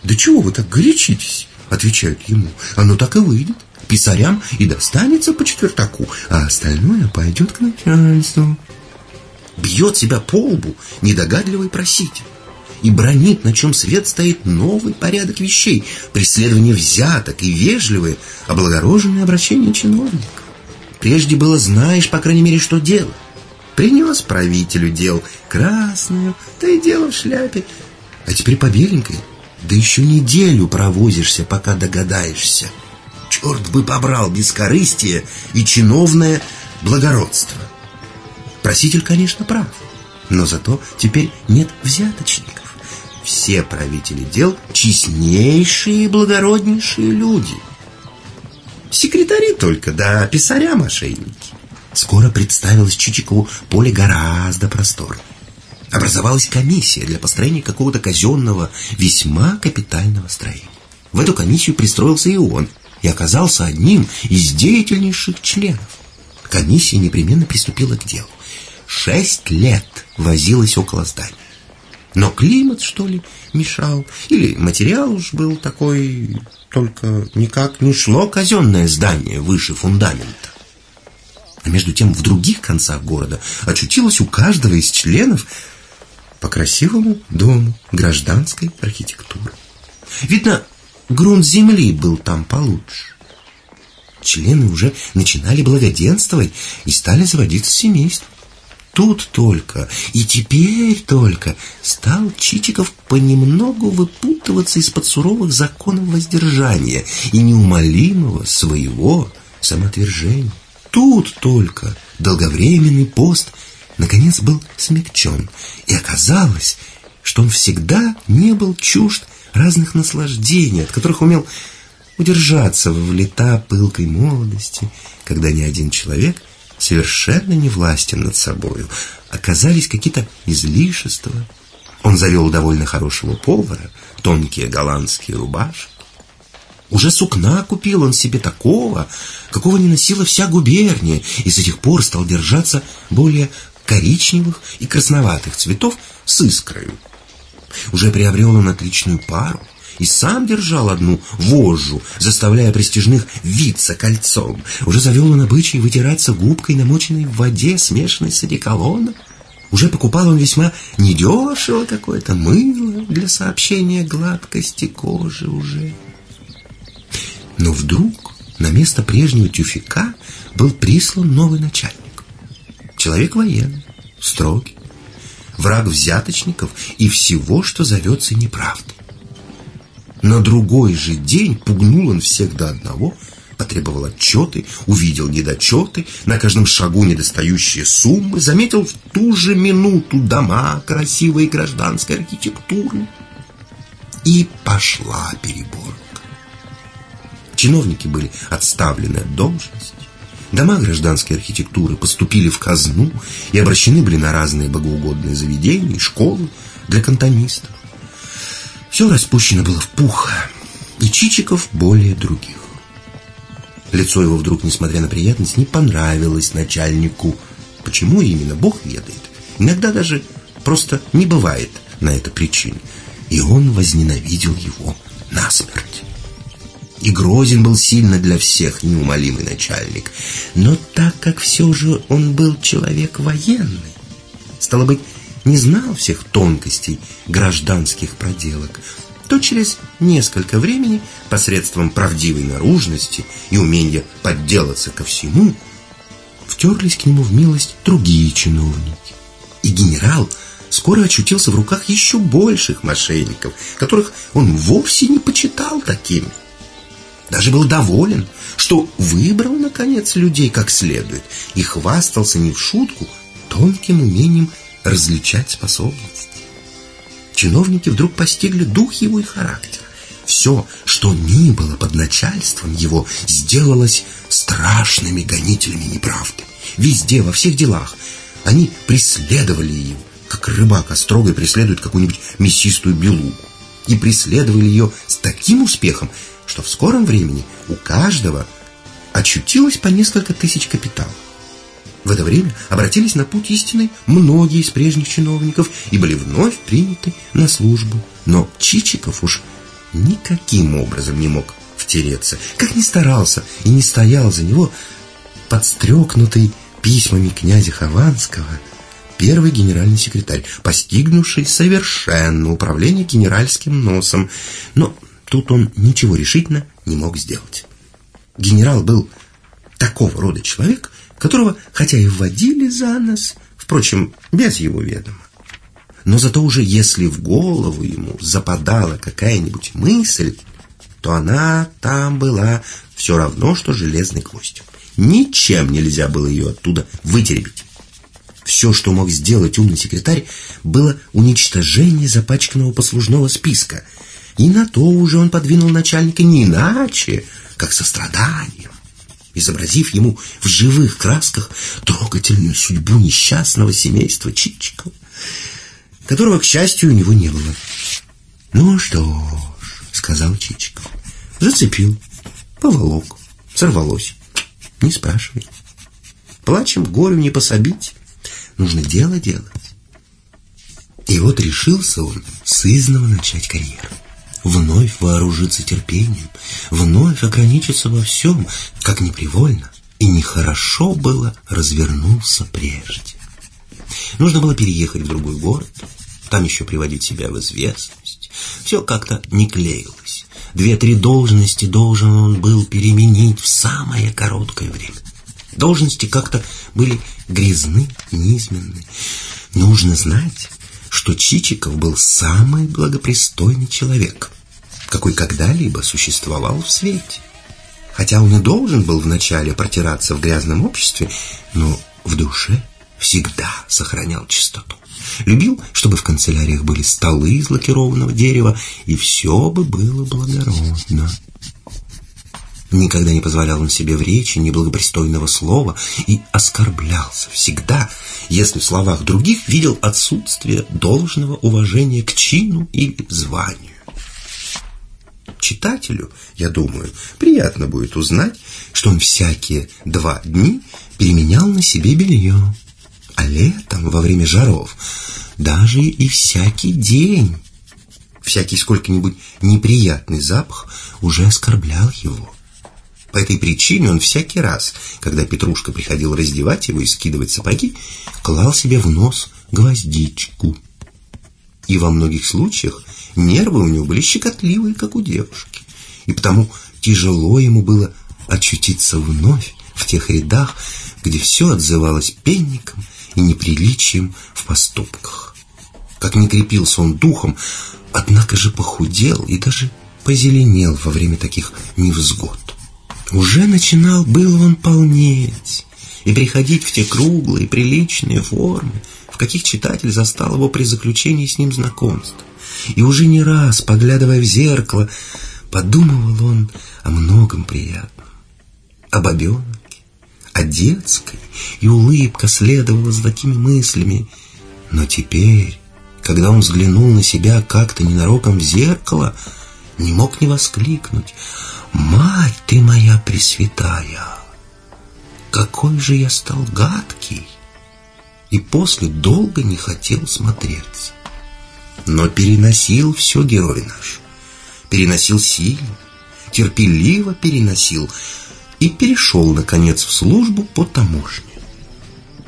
Да чего вы так горячитесь? Отвечают ему. Оно так и выйдет писарям и достанется по четвертаку, а остальное пойдет к начальству. Бьет себя по лбу недогадливый проситель и бронит, на чем свет стоит новый порядок вещей, преследование взяток и вежливые, облагороженные обращения чиновников. Прежде было знаешь, по крайней мере, что делать. Принес правителю дел красную, да и дело в шляпе. А теперь по беленькой, да еще неделю провозишься, пока догадаешься. Черт бы побрал бескорыстие и чиновное благородство. Проситель, конечно, прав, но зато теперь нет взяточников. Все правители дел – честнейшие и благороднейшие люди. Секретари только, да писаря мошенники. Скоро представилось Чичикову поле гораздо просторнее. Образовалась комиссия для построения какого-то казенного, весьма капитального строения. В эту комиссию пристроился и он – и оказался одним из деятельнейших членов. Комиссия непременно приступила к делу. Шесть лет возилась около здания. Но климат, что ли, мешал, или материал уж был такой, только никак не шло казенное здание выше фундамента. А между тем в других концах города очутилось у каждого из членов по красивому дому гражданской архитектуры. Видно, грунт земли был там получше. Члены уже начинали благоденствовать и стали заводиться семейством. Тут только и теперь только стал Чичиков понемногу выпутываться из-под суровых законов воздержания и неумолимого своего самоотвержения. Тут только долговременный пост наконец был смягчен, и оказалось, что он всегда не был чужд разных наслаждений, от которых умел удержаться в лета пылкой молодости, когда ни один человек совершенно не властен над собою. Оказались какие-то излишества. Он завел довольно хорошего повара, тонкие голландские рубашки. Уже сукна купил он себе такого, какого не носила вся губерния, и с тех пор стал держаться более коричневых и красноватых цветов с искрою. Уже приобрел он отличную пару и сам держал одну вожжу, заставляя престижных виться кольцом. Уже завел он обычай вытираться губкой, намоченной в воде, смешанной с одеколоном. Уже покупал он весьма недешево какое-то мыло для сообщения гладкости кожи уже. Но вдруг на место прежнего тюфика был прислан новый начальник. Человек военный, строгий, враг взяточников и всего, что зовется неправдой. На другой же день пугнул он всех до одного, потребовал отчеты, увидел недочеты, на каждом шагу недостающие суммы, заметил в ту же минуту дома красивой гражданской архитектуры. И пошла переборка. Чиновники были отставлены от должности. Дома гражданской архитектуры поступили в казну и обращены были на разные богоугодные заведения и школы для кантонистов. Все распущено было в пух, и Чичиков более других. Лицо его вдруг, несмотря на приятность, не понравилось начальнику. Почему именно, Бог ведает. Иногда даже просто не бывает на это причин. И он возненавидел его насмерть. И грозен был сильно для всех неумолимый начальник. Но так как все же он был человек военный, стало быть, не знал всех тонкостей гражданских проделок, то через несколько времени посредством правдивой наружности и умения подделаться ко всему втерлись к нему в милость другие чиновники. И генерал скоро очутился в руках еще больших мошенников, которых он вовсе не почитал такими. Даже был доволен, что выбрал, наконец, людей как следует и хвастался не в шутку тонким умением различать способности. Чиновники вдруг постигли дух его и характер. Все, что ни было под начальством его, сделалось страшными гонителями неправды. Везде, во всех делах. Они преследовали его, как рыбак острогой преследует какую-нибудь мясистую белугу. И преследовали ее с таким успехом, что в скором времени у каждого очутилось по несколько тысяч капиталов. В это время обратились на путь истины многие из прежних чиновников и были вновь приняты на службу. Но Чичиков уж никаким образом не мог втереться, как ни старался и не стоял за него подстрекнутый письмами князя Хованского первый генеральный секретарь, постигнувший совершенно управление генеральским носом. Но тут он ничего решительно не мог сделать. Генерал был такого рода человек, которого, хотя и вводили за нос, впрочем, без его ведома, но зато уже если в голову ему западала какая-нибудь мысль, то она там была все равно, что железный гвоздь. Ничем нельзя было ее оттуда вытеребить. Все, что мог сделать умный секретарь, было уничтожение запачканного послужного списка. И на то уже он подвинул начальника не иначе, как состраданием изобразив ему в живых красках трогательную судьбу несчастного семейства Чичикова, которого, к счастью, у него не было. «Ну что ж», — сказал Чичиков, — зацепил, поволок, сорвалось. Не спрашивай. Плачем, горю не пособить. Нужно дело делать. И вот решился он сызново начать карьеру вновь вооружиться терпением, вновь ограничиться во всем, как непривольно и нехорошо было развернулся прежде. Нужно было переехать в другой город, там еще приводить себя в известность. Все как-то не клеилось. Две-три должности должен он был переменить в самое короткое время. Должности как-то были грязны, низменны. Нужно знать, что Чичиков был самый благопристойный человек какой когда-либо существовал в свете. Хотя он и должен был вначале протираться в грязном обществе, но в душе всегда сохранял чистоту. Любил, чтобы в канцеляриях были столы из лакированного дерева, и все бы было благородно. Никогда не позволял он себе в речи неблагопристойного слова и оскорблялся всегда, если в словах других видел отсутствие должного уважения к чину или званию. Читателю, я думаю, приятно будет узнать, что он всякие два дни переменял на себе белье, а летом, во время жаров, даже и всякий день. Всякий сколько-нибудь неприятный запах уже оскорблял его. По этой причине он всякий раз, когда Петрушка приходил раздевать его и скидывать сапоги, клал себе в нос гвоздичку. И во многих случаях нервы у него были щекотливые, как у девушки. И потому тяжело ему было очутиться вновь в тех рядах, где все отзывалось пенником и неприличием в поступках. Как не крепился он духом, однако же похудел и даже позеленел во время таких невзгод. Уже начинал был он полнеть и приходить в те круглые, приличные формы, в каких читатель застал его при заключении с ним знакомства. И уже не раз, поглядывая в зеркало, подумывал он о многом приятном. О бабенке, о детской, и улыбка следовала за такими мыслями. Но теперь, когда он взглянул на себя как-то ненароком в зеркало, не мог не воскликнуть — Мать ты моя пресвятая, какой же я стал гадкий! И после долго не хотел смотреться. Но переносил все герой наш. Переносил сильно, терпеливо переносил и перешел, наконец, в службу по таможне.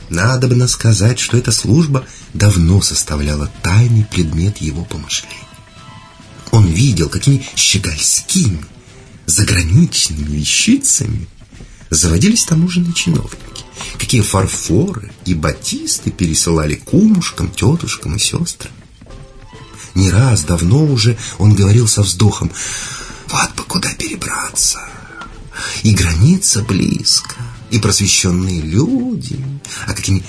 Надо бы сказать, что эта служба давно составляла тайный предмет его помышлений. Он видел, какими щегольскими, заграничными вещицами заводились таможенные чиновники. Какие фарфоры и батисты пересылали кумушкам, тетушкам и сестрам. Не раз давно уже он говорил со вздохом, вот бы куда перебраться. И граница близко, и просвещенные люди, а какими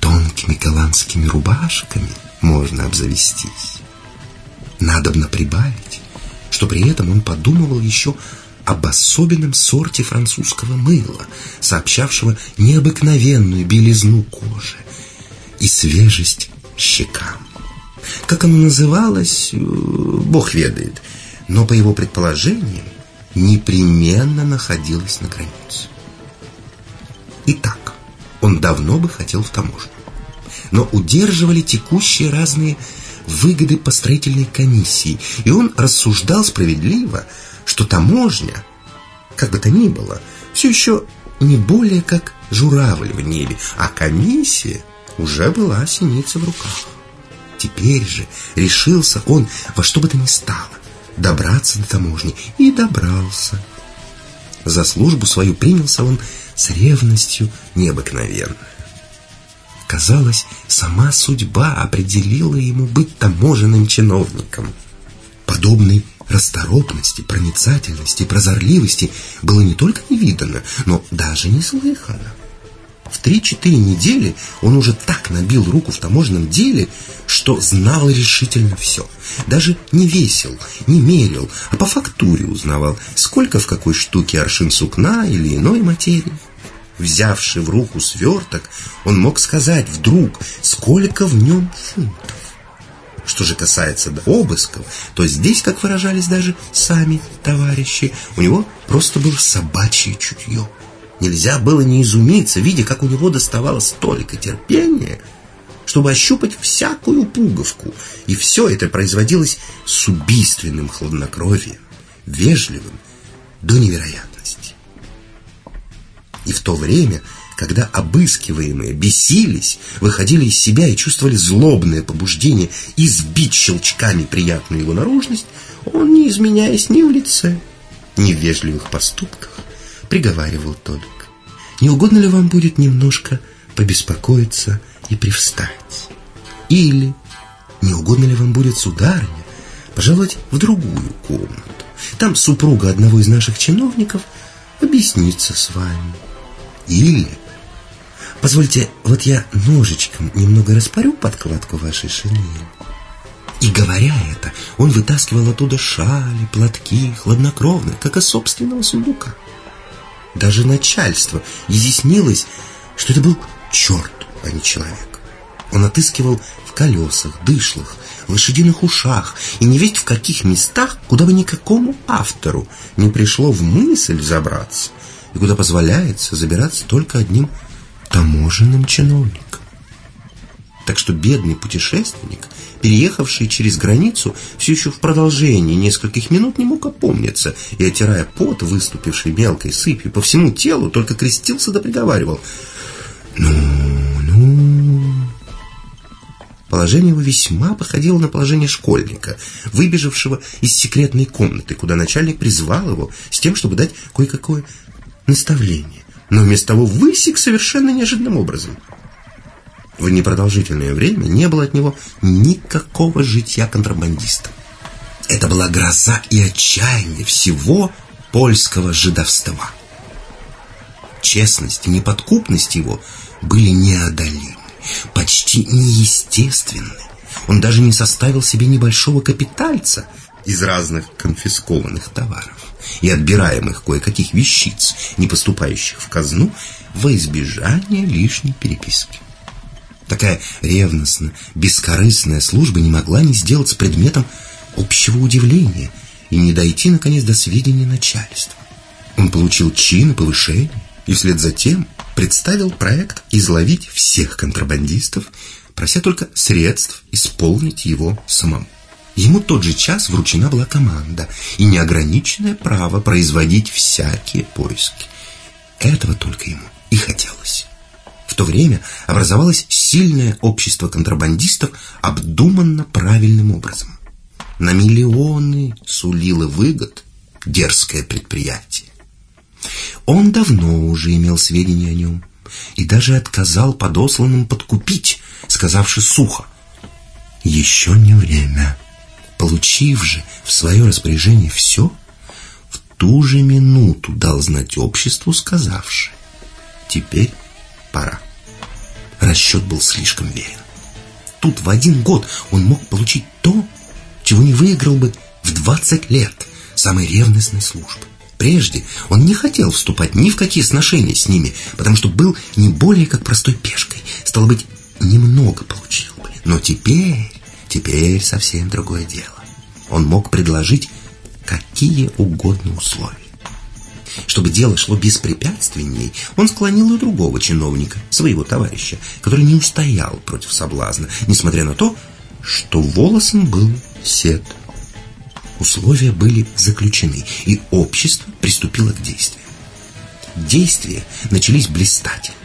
тонкими голландскими рубашками можно обзавестись. Надобно прибавить, что при этом он подумывал еще об особенном сорте французского мыла, сообщавшего необыкновенную белизну кожи и свежесть щекам. Как оно называлось, э, бог ведает, но по его предположениям непременно находилось на границе. Итак, он давно бы хотел в таможню, но удерживали текущие разные выгоды по строительной комиссии, и он рассуждал справедливо, что таможня, как бы то ни было, все еще не более как журавль в небе, а комиссия уже была синица в руках. Теперь же решился он во что бы то ни стало добраться до таможни и добрался. За службу свою принялся он с ревностью необыкновенной. Казалось, сама судьба определила ему быть таможенным чиновником. Подобной расторопности, проницательности, прозорливости было не только не видано, но даже не слыхано. В три-четыре недели он уже так набил руку в таможенном деле, что знал решительно все. Даже не весил, не мерил, а по фактуре узнавал, сколько в какой штуке аршин сукна или иной материи. Взявший в руку сверток, он мог сказать вдруг, сколько в нем фунтов. Что же касается обысков, то здесь, как выражались даже сами товарищи, у него просто было собачье чутье. Нельзя было не изумиться, видя, как у него доставалось столько терпения, чтобы ощупать всякую пуговку. И все это производилось с убийственным хладнокровием, вежливым до невероятности. И в то время, когда обыскиваемые бесились, выходили из себя и чувствовали злобное побуждение избить щелчками приятную его наружность, он, не изменяясь ни в лице, ни в вежливых поступках, приговаривал только. Не угодно ли вам будет немножко побеспокоиться и привстать? Или не угодно ли вам будет, сударыня, пожаловать в другую комнату? Там супруга одного из наших чиновников объяснится с вами. Или, позвольте, вот я ножичком немного распорю подкладку вашей шинели. И говоря это, он вытаскивал оттуда шали, платки, хладнокровно, как из собственного сундука. Даже начальство изъяснилось, что это был черт, а не человек. Он отыскивал в колесах, дышлах, лошадиных ушах и не ведь в каких местах, куда бы никакому автору не пришло в мысль забраться, и куда позволяется забираться только одним таможенным чиновником. Так что бедный путешественник, переехавший через границу, все еще в продолжении нескольких минут не мог опомниться и, отирая пот, выступивший мелкой сыпью по всему телу, только крестился да приговаривал. «Ну, ну...» Положение его весьма походило на положение школьника, выбежавшего из секретной комнаты, куда начальник призвал его с тем, чтобы дать кое-какое наставление, но вместо того высек совершенно неожиданным образом – в непродолжительное время не было от него никакого житья контрабандиста. Это была гроза и отчаяние всего польского жидовства. Честность и неподкупность его были неодолимы, почти неестественны. Он даже не составил себе небольшого капитальца из разных конфискованных товаров и отбираемых кое-каких вещиц, не поступающих в казну, во избежание лишней переписки. Такая ревностно, бескорыстная служба не могла не сделаться предметом общего удивления и не дойти, наконец, до сведения начальства. Он получил чин и повышение, и вслед за тем представил проект изловить всех контрабандистов, прося только средств исполнить его самому. Ему тот же час вручена была команда и неограниченное право производить всякие поиски. Этого только ему и хотелось. В то время образовалось сильное общество контрабандистов обдуманно правильным образом. На миллионы сулило выгод дерзкое предприятие. Он давно уже имел сведения о нем и даже отказал подосланным подкупить, сказавши сухо «Еще не время». Получив же в свое распоряжение все, в ту же минуту дал знать обществу, сказавши «Теперь пора. Расчет был слишком верен. Тут в один год он мог получить то, чего не выиграл бы в 20 лет самой ревностной службы. Прежде он не хотел вступать ни в какие сношения с ними, потому что был не более как простой пешкой. Стало быть, немного получил бы. Но теперь, теперь совсем другое дело. Он мог предложить какие угодно условия. Чтобы дело шло беспрепятственней, он склонил и другого чиновника, своего товарища, который не устоял против соблазна, несмотря на то, что волосом был сед. Условия были заключены, и общество приступило к действию. Действия начались блистательно.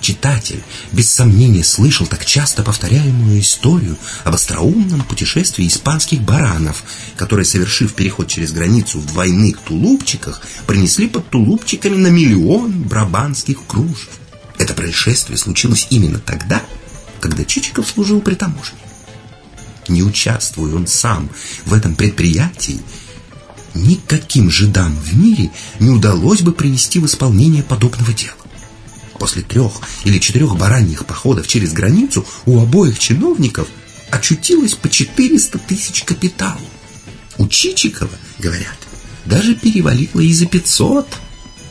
Читатель, без сомнения, слышал так часто повторяемую историю об остроумном путешествии испанских баранов, которые, совершив переход через границу в двойных тулупчиках, принесли под тулупчиками на миллион брабанских кружев. Это происшествие случилось именно тогда, когда Чичиков служил при таможне. Не участвуя он сам в этом предприятии, никаким жидам в мире не удалось бы привести в исполнение подобного дела. После трех или четырех бараньих походов через границу у обоих чиновников очутилось по 400 тысяч капиталу. У Чичикова, говорят, даже перевалило и за 500,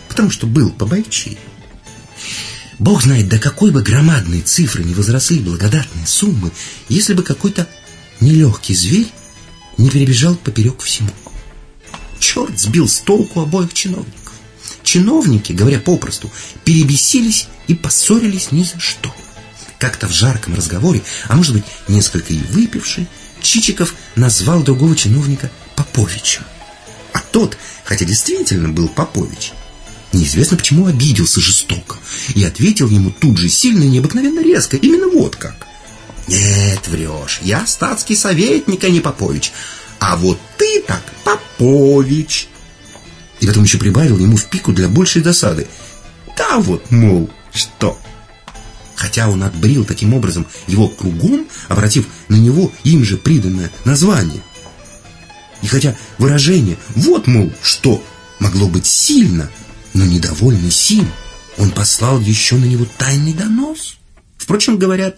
потому что был побойчей. Бог знает, до какой бы громадной цифры не возросли благодатные суммы, если бы какой-то нелегкий зверь не перебежал поперек всему. Черт сбил с толку обоих чиновников. Чиновники, говоря попросту, перебесились и поссорились ни за что. Как-то в жарком разговоре, а может быть несколько и выпивший, Чичиков назвал другого чиновника Поповичем. А тот, хотя действительно был Попович, неизвестно почему обиделся жестоко и ответил ему тут же сильно и необыкновенно резко, именно вот как. «Нет, врешь, я статский советник, а не Попович, а вот ты так Попович». И потом еще прибавил ему в пику для большей досады. Да вот, мол, что? Хотя он отбрил таким образом его кругом, обратив на него им же приданное название. И хотя выражение «вот, мол, что» могло быть сильно, но недовольный сим, он послал еще на него тайный донос. Впрочем, говорят,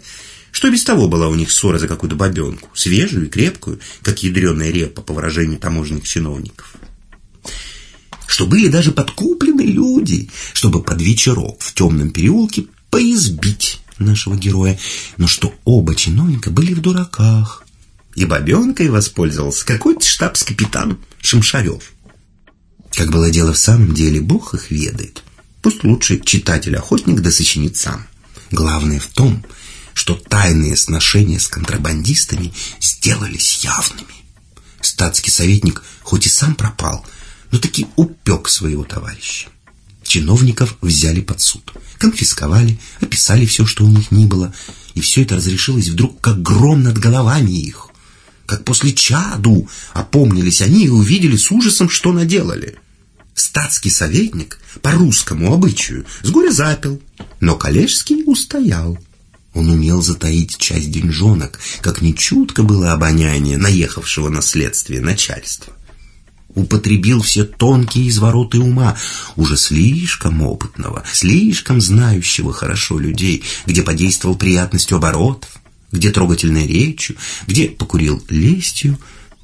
что без того была у них ссора за какую-то бабенку, свежую и крепкую, как ядреная репа, по выражению таможенных чиновников. Что были даже подкуплены люди, чтобы под вечерок в темном переулке поизбить нашего героя, но что оба чиновника были в дураках, и бабенкой воспользовался какой-то штабс-капитан Шимшарев. Как было дело в самом деле, Бог их ведает. Пусть лучше читатель-охотник да сочинит сам. Главное в том, что тайные сношения с контрабандистами сделались явными. Статский советник хоть и сам пропал, но таки упек своего товарища. Чиновников взяли под суд, конфисковали, описали все, что у них ни было, и все это разрешилось вдруг как гром над головами их. Как после чаду опомнились они и увидели с ужасом, что наделали. Статский советник по русскому обычаю с горя запил, но коллежский устоял. Он умел затаить часть деньжонок, как нечутко было обоняние наехавшего на следствие начальства. Употребил все тонкие извороты ума, уже слишком опытного, слишком знающего хорошо людей, где подействовал приятностью оборотов, где трогательной речью, где покурил лестью,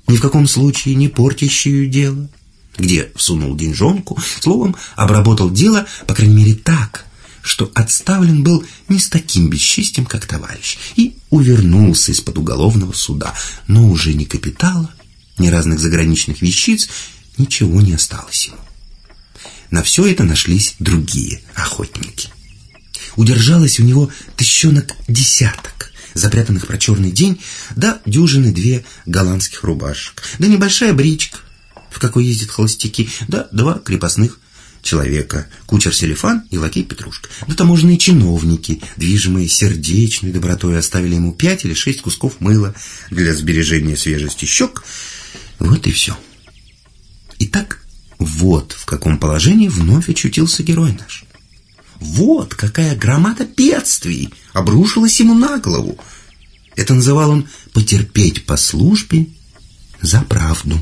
ни в каком случае не портящую дело, где всунул деньжонку, словом, обработал дело, по крайней мере, так, что отставлен был не с таким бесчестием, как товарищ, и увернулся из-под уголовного суда, но уже ни капитала, ни разных заграничных вещиц, ничего не осталось ему. На все это нашлись другие охотники. Удержалось у него тыщенок десяток, запрятанных про черный день, да дюжины две голландских рубашек, да небольшая бричка, в какой ездят холостяки, да два крепостных человека, кучер Селифан и лакей Петрушка. Да таможенные чиновники, движимые сердечной добротой, оставили ему пять или шесть кусков мыла для сбережения свежести щек. Вот и все. Итак, вот в каком положении вновь очутился герой наш. Вот какая громада бедствий обрушилась ему на голову. Это называл он «потерпеть по службе за правду».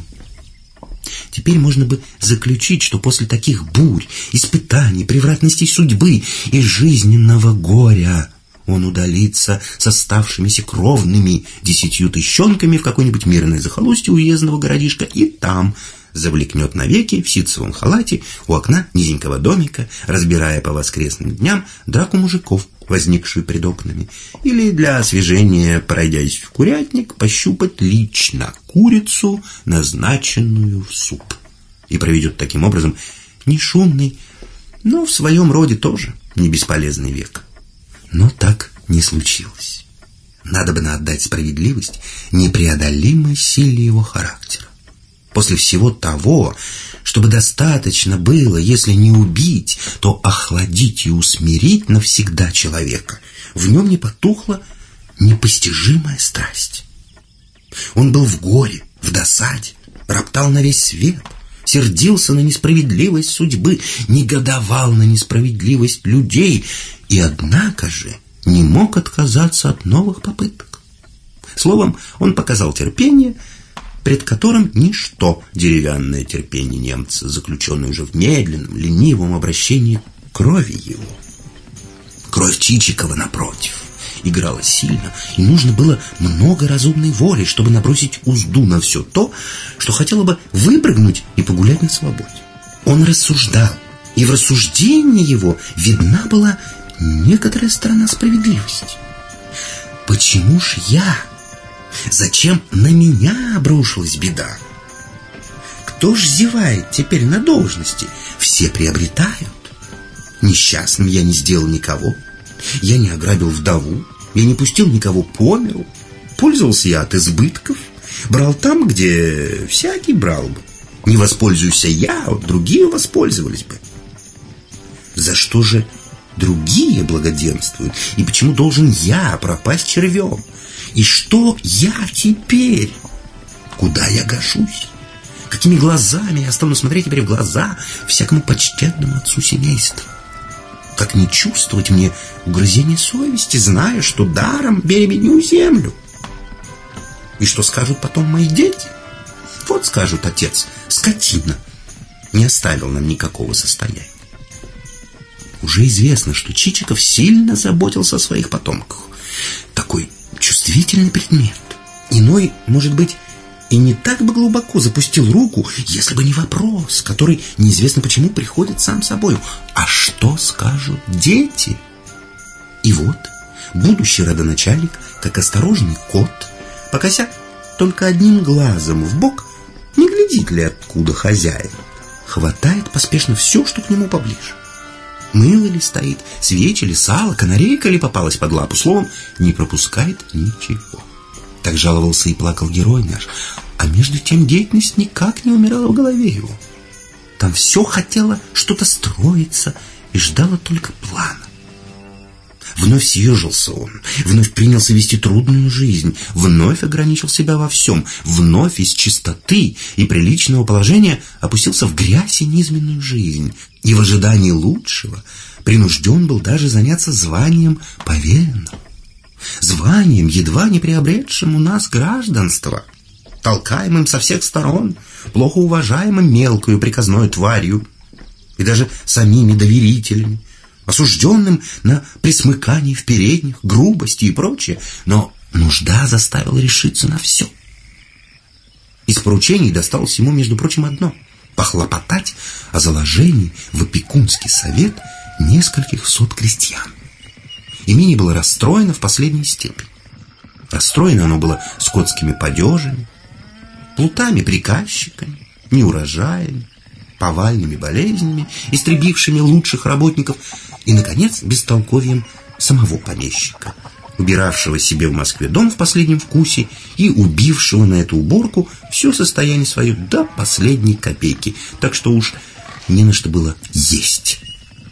Теперь можно бы заключить, что после таких бурь, испытаний, превратностей судьбы и жизненного горя он удалится с оставшимися кровными десятью тыщенками в какой-нибудь мирной захолустье уездного городишка и там завлекнет навеки в ситцевом халате у окна низенького домика, разбирая по воскресным дням драку мужиков, возникшую пред окнами, или для освежения, пройдясь в курятник, пощупать лично курицу, назначенную в суп. И проведет таким образом не шумный, но в своем роде тоже не бесполезный век. Но так не случилось. Надо бы отдать справедливость непреодолимой силе его характера после всего того, чтобы достаточно было, если не убить, то охладить и усмирить навсегда человека. В нем не потухла непостижимая страсть. Он был в горе, в досаде, роптал на весь свет, сердился на несправедливость судьбы, негодовал на несправедливость людей и, однако же, не мог отказаться от новых попыток. Словом, он показал терпение – пред которым ничто деревянное терпение немца, заключенное уже в медленном, ленивом обращении крови его. Кровь Чичикова, напротив, играла сильно, и нужно было много разумной воли, чтобы набросить узду на все то, что хотело бы выпрыгнуть и погулять на свободе. Он рассуждал, и в рассуждении его видна была некоторая сторона справедливости. Почему ж я Зачем на меня обрушилась беда? Кто ж зевает теперь на должности? Все приобретают. Несчастным я не сделал никого. Я не ограбил вдову. Я не пустил никого по миру. Пользовался я от избытков. Брал там, где всякий брал бы. Не воспользуюсь я, а другие воспользовались бы. За что же другие благоденствуют? И почему должен я пропасть червем? И что я теперь? Куда я гожусь? Какими глазами я стану смотреть теперь в глаза всякому почтенному отцу семейства? Как не чувствовать мне угрызение совести, зная, что даром беременю землю? И что скажут потом мои дети? Вот скажут отец, скотина, не оставил нам никакого состояния. Уже известно, что Чичиков сильно заботился о своих потомках. Такой чувствительный предмет. Иной, может быть, и не так бы глубоко запустил руку, если бы не вопрос, который неизвестно почему приходит сам собою. А что скажут дети? И вот будущий родоначальник, как осторожный кот, покося только одним глазом в бок, не глядит ли откуда хозяин, хватает поспешно все, что к нему поближе. Мыло ли стоит, свечи ли, сало, канарейка ли попалась под лапу, словом, не пропускает ничего. Так жаловался и плакал герой наш. А между тем деятельность никак не умирала в голове его. Там все хотело что-то строиться и ждало только плана. Вновь съежился он, вновь принялся вести трудную жизнь, вновь ограничил себя во всем, вновь из чистоты и приличного положения опустился в грязь и низменную жизнь. И в ожидании лучшего принужден был даже заняться званием поверенного званием, едва не приобретшим у нас гражданство, толкаемым со всех сторон, плохо уважаемым мелкую приказной тварью и даже самими доверителями, осужденным на присмыкание в передних, грубости и прочее, но нужда заставила решиться на все. Из поручений досталось ему, между прочим, одно — похлопотать о заложении в опекунский совет нескольких сот крестьян. Имение было расстроено в последней степени. Расстроено оно было скотскими падежами, плутами приказчиками, неурожаями, повальными болезнями, истребившими лучших работников и, наконец, бестолковьем самого помещика, убиравшего себе в Москве дом в последнем вкусе и убившего на эту уборку все состояние свое до последней копейки, так что уж не на что было есть.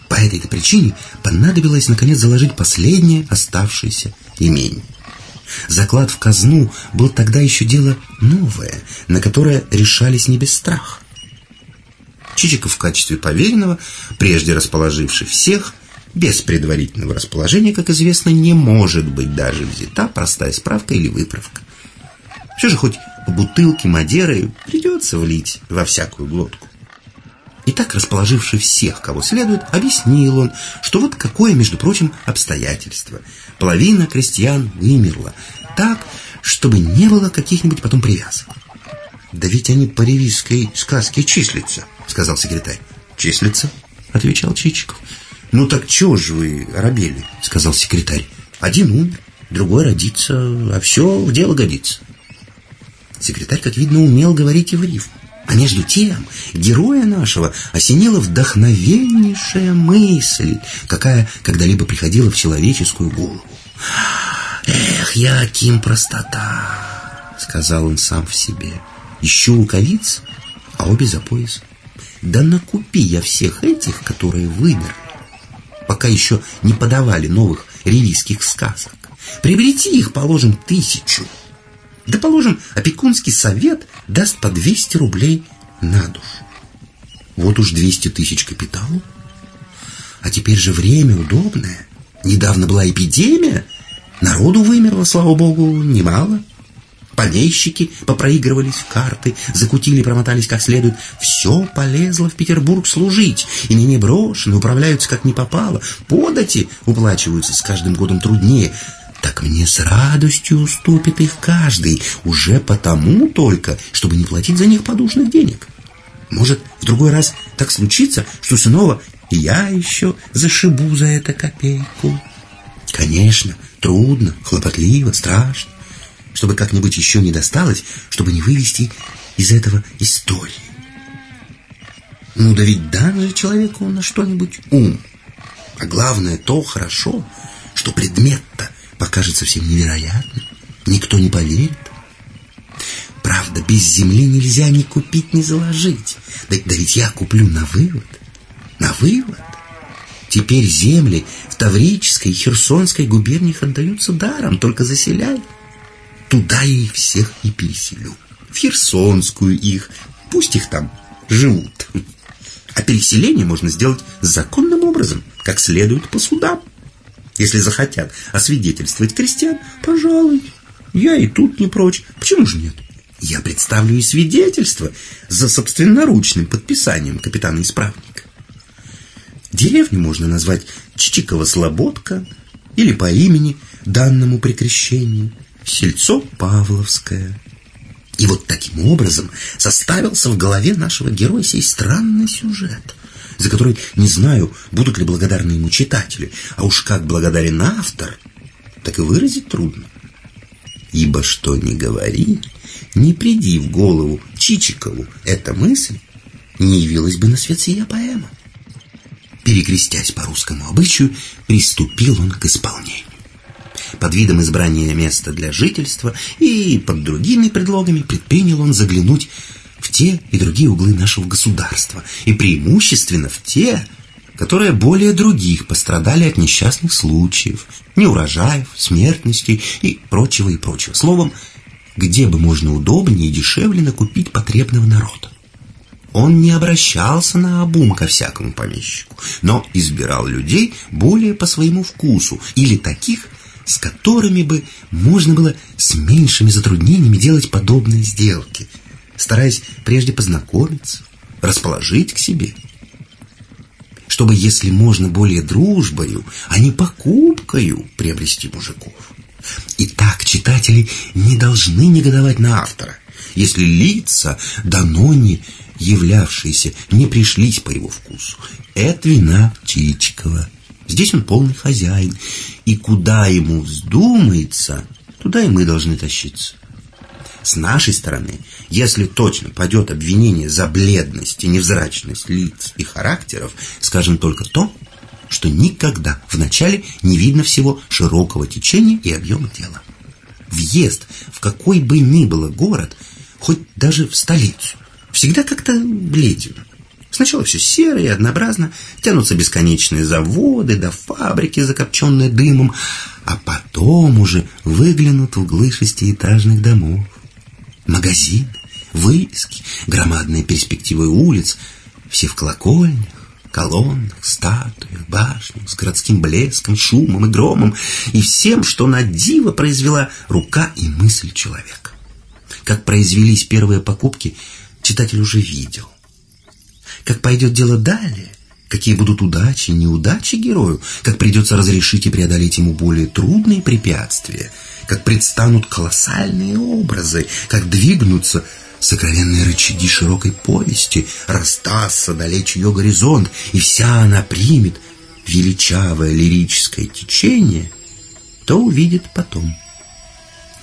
По этой причине понадобилось, наконец, заложить последнее оставшееся имение. Заклад в казну был тогда еще дело новое, на которое решались не без страха. Чичиков в качестве поверенного, прежде расположивший всех, без предварительного расположения, как известно, не может быть даже взята простая справка или выправка. Все же хоть по бутылке Мадеры придется влить во всякую глотку. И так, расположивший всех, кого следует, объяснил он, что вот какое, между прочим, обстоятельство. Половина крестьян вымерла. Так, чтобы не было каких-нибудь потом привязок. «Да ведь они по ревизской сказке числятся», — сказал секретарь. «Числятся?» — отвечал Чичиков. «Ну так чего же вы оробели?» — сказал секретарь. «Один умер, другой родится, а все в дело годится». Секретарь, как видно, умел говорить и в рифму. А между тем героя нашего осенила вдохновеннейшая мысль, какая когда-либо приходила в человеческую голову. «Эх, Яким, простота!» — сказал он сам в себе. «Ищу луковиц, а обе за пояс. Да накупи я всех этих, которые вымерли, пока еще не подавали новых ревизских сказок. Приобрети их, положим, тысячу». Да, положим, опекунский совет даст по 200 рублей на душу. Вот уж 200 тысяч капиталу. А теперь же время удобное. Недавно была эпидемия. Народу вымерло, слава богу, немало. Помещики попроигрывались в карты, закутили, промотались как следует. Все полезло в Петербург служить. И не брошены, управляются как не попало. Подати уплачиваются с каждым годом труднее так мне с радостью уступит их каждый, уже потому только, чтобы не платить за них подушных денег. Может, в другой раз так случится, что снова я еще зашибу за это копейку. Конечно, трудно, хлопотливо, страшно. Чтобы как-нибудь еще не досталось, чтобы не вывести из этого истории. Ну да ведь дан же человеку на что-нибудь ум. А главное то хорошо, что предмет-то покажется всем невероятным. Никто не поверит. Правда, без земли нельзя ни купить, ни заложить. Да, да ведь я куплю на вывод. На вывод. Теперь земли в Таврической и Херсонской губерниях отдаются даром, только заселяй. Туда я их всех и переселю. В Херсонскую их. Пусть их там живут. А переселение можно сделать законным образом, как следует по судам. Если захотят освидетельствовать крестьян, пожалуй, я и тут не прочь. Почему же нет? Я представлю и свидетельство за собственноручным подписанием капитана-исправника. Деревню можно назвать Чичикова-Слободка или по имени, данному при крещении. сельцо Павловское. И вот таким образом составился в голове нашего героя сей странный сюжет, за который не знаю, будут ли благодарны ему читатели, а уж как благодарен автор, так и выразить трудно. Ибо что ни говори, не приди в голову Чичикову эта мысль, не явилась бы на свет сия поэма. Перекрестясь по русскому обычаю, приступил он к исполнению. Под видом избрания места для жительства и под другими предлогами предпринял он заглянуть в те и другие углы нашего государства, и преимущественно в те, которые более других пострадали от несчастных случаев, неурожаев, смертностей и прочего и прочего. Словом, где бы можно удобнее и дешевле накупить потребного народа. Он не обращался на обум ко всякому помещику, но избирал людей более по своему вкусу или таких, с которыми бы можно было с меньшими затруднениями делать подобные сделки, стараясь прежде познакомиться, расположить к себе. Чтобы, если можно, более дружбою, а не покупкою приобрести мужиков. Итак, читатели не должны негодовать на автора, если лица дано не являвшиеся, не пришлись по его вкусу. Это вина Чичикова. Здесь он полный хозяин, и куда ему вздумается, туда и мы должны тащиться. С нашей стороны, если точно пойдет обвинение за бледность и невзрачность лиц и характеров, скажем только то, что никогда вначале не видно всего широкого течения и объема дела. Въезд в какой бы ни было город, хоть даже в столицу, всегда как-то бледен. Сначала все серо и однообразно, тянутся бесконечные заводы да фабрики, закопченные дымом, а потом уже выглянут углы шестиэтажных домов. Магазины, вывески, громадные перспективы улиц, все в колокольнях, колоннах, статуях, башнях, с городским блеском, шумом и громом, и всем, что на диво произвела рука и мысль человека. Как произвелись первые покупки – читатель уже видел. Как пойдет дело далее, какие будут удачи и неудачи герою, как придется разрешить и преодолеть ему более трудные препятствия, как предстанут колоссальные образы, как двигнутся сокровенные рычаги широкой повести, растастся далече ее горизонт, и вся она примет величавое лирическое течение, то увидит потом.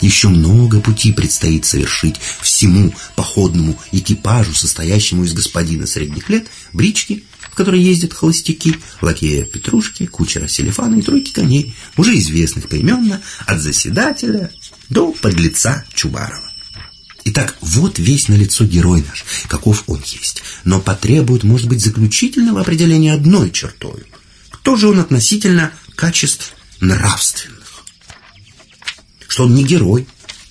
Еще много пути предстоит совершить всему походному экипажу, состоящему из господина средних лет, брички, которой ездят холостяки, лакея Петрушки, кучера Селефана и тройки коней, уже известных поименно от заседателя до подлеца Чубарова. Итак, вот весь на лицо герой наш, каков он есть, но потребует, может быть, заключительного определения одной чертой. Кто же он относительно качеств нравственных? что он не герой,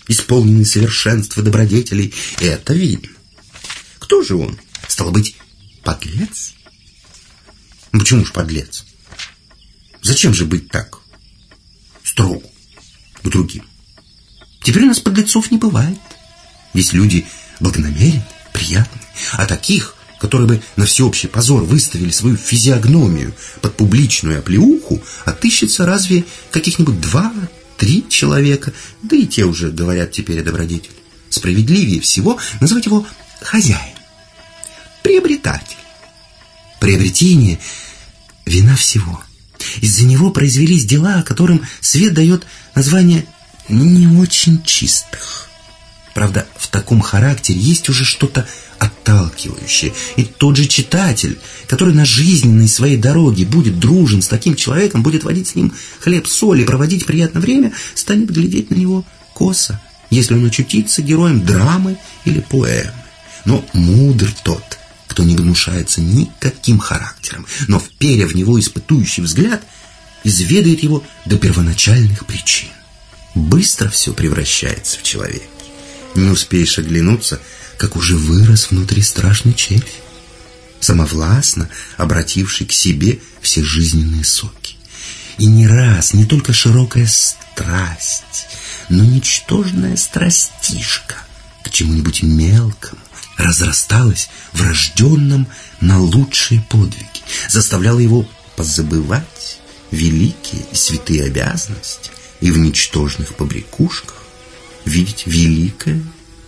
исполненный совершенства добродетелей. Это видно. Кто же он? Стало быть, подлец? Ну, почему ж подлец? Зачем же быть так строго к другим? Теперь у нас подлецов не бывает. Есть люди благонамеренные, приятные, а таких, которые бы на всеобщий позор выставили свою физиогномию под публичную оплеуху, отыщется разве каких-нибудь два, три человека, да и те уже говорят теперь о добродетели. Справедливее всего называть его хозяин, приобретатель. Приобретение – вина всего. Из-за него произвелись дела, которым свет дает название не очень чистых. Правда, в таком характере есть уже что-то отталкивающее. И тот же читатель, который на жизненной своей дороге будет дружен с таким человеком, будет водить с ним хлеб-соль и проводить приятное время, станет глядеть на него косо, если он очутится героем драмы или поэмы. Но мудр тот, кто не гнушается никаким характером, но, вперев в него испытующий взгляд, изведает его до первоначальных причин. Быстро все превращается в человека. Не успеешь оглянуться, как уже вырос внутри страшный червь, самовластно обративший к себе все жизненные соки. И не раз не только широкая страсть, но ничтожная страстишка к чему-нибудь мелкому разрасталась в рожденном на лучшие подвиги, заставляла его позабывать великие и святые обязанности и в ничтожных побрякушках видеть великое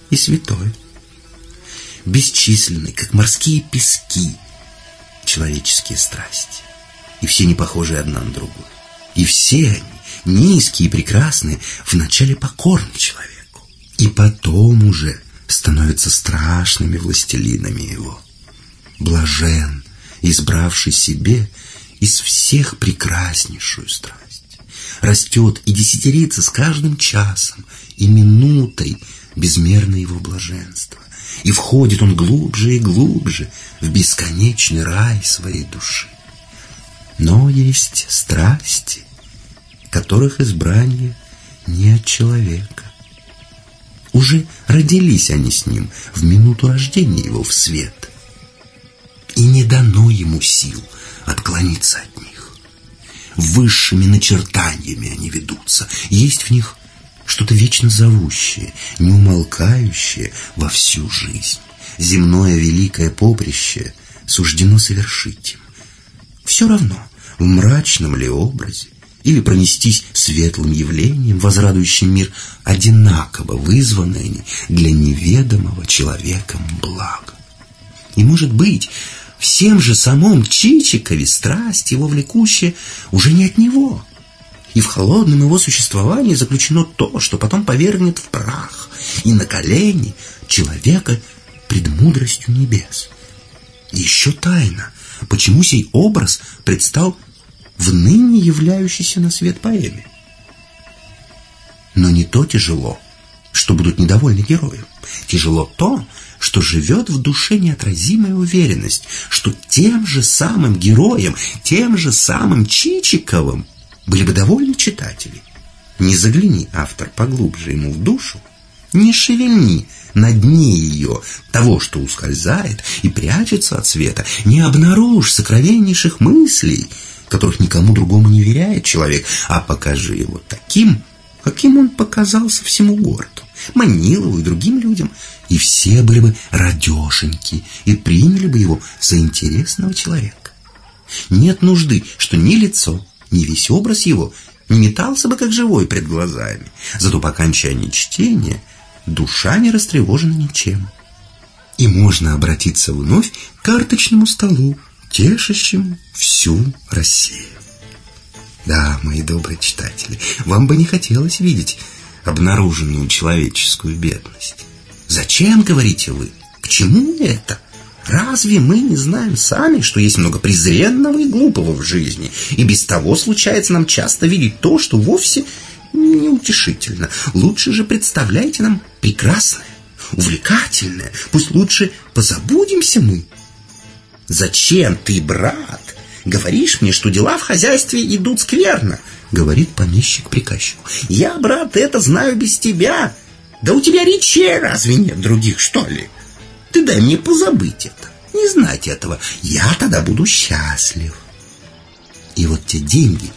и святое. Бесчисленные, как морские пески, человеческие страсти. И все не похожи одна на другую. И все они, низкие и прекрасные, вначале покорны человеку. И потом уже становятся страшными властелинами его. Блажен, избравший себе из всех прекраснейшую страсть. Растет и десятерится с каждым часом и минутой безмерно его блаженство. И входит он глубже и глубже в бесконечный рай своей души. Но есть страсти, которых избрание не от человека. Уже родились они с ним в минуту рождения его в свет. И не дано ему сил отклониться от них. Высшими начертаниями они ведутся. Есть в них что-то вечно зовущее, неумолкающее во всю жизнь. Земное великое поприще суждено совершить им. Все равно, в мрачном ли образе, или пронестись светлым явлением, возрадующим мир, одинаково вызванные они для неведомого человеком блага. И, может быть, всем же самом Чичикове страсть его влекущая уже не от него. И в холодном его существовании заключено то, что потом повергнет в прах и на колени человека пред мудростью небес. И еще тайна, почему сей образ предстал в ныне являющейся на свет поэме. Но не то тяжело, что будут недовольны героем. Тяжело то, что живет в душе неотразимая уверенность, что тем же самым героем, тем же самым Чичиковым были бы довольны читатели. Не загляни, автор, поглубже ему в душу, не шевельни на дне ее того, что ускользает и прячется от света, не обнаружь сокровеннейших мыслей — которых никому другому не веряет человек, а покажи его таким, каким он показался всему городу, Манилову и другим людям, и все были бы радешеньки и приняли бы его за интересного человека. Нет нужды, что ни лицо, ни весь образ его не метался бы как живой пред глазами, зато по окончании чтения душа не растревожена ничем. И можно обратиться вновь к карточному столу, тешащим всю Россию. Да, мои добрые читатели, вам бы не хотелось видеть обнаруженную человеческую бедность. Зачем, говорите вы? К чему это? Разве мы не знаем сами, что есть много презренного и глупого в жизни, и без того случается нам часто видеть то, что вовсе неутешительно. Лучше же представляйте нам прекрасное, увлекательное. Пусть лучше позабудемся мы «Зачем ты, брат, говоришь мне, что дела в хозяйстве идут скверно?» Говорит помещик приказчику. «Я, брат, это знаю без тебя. Да у тебя речей разве нет других, что ли? Ты дай мне позабыть это, не знать этого. Я тогда буду счастлив». И вот те деньги,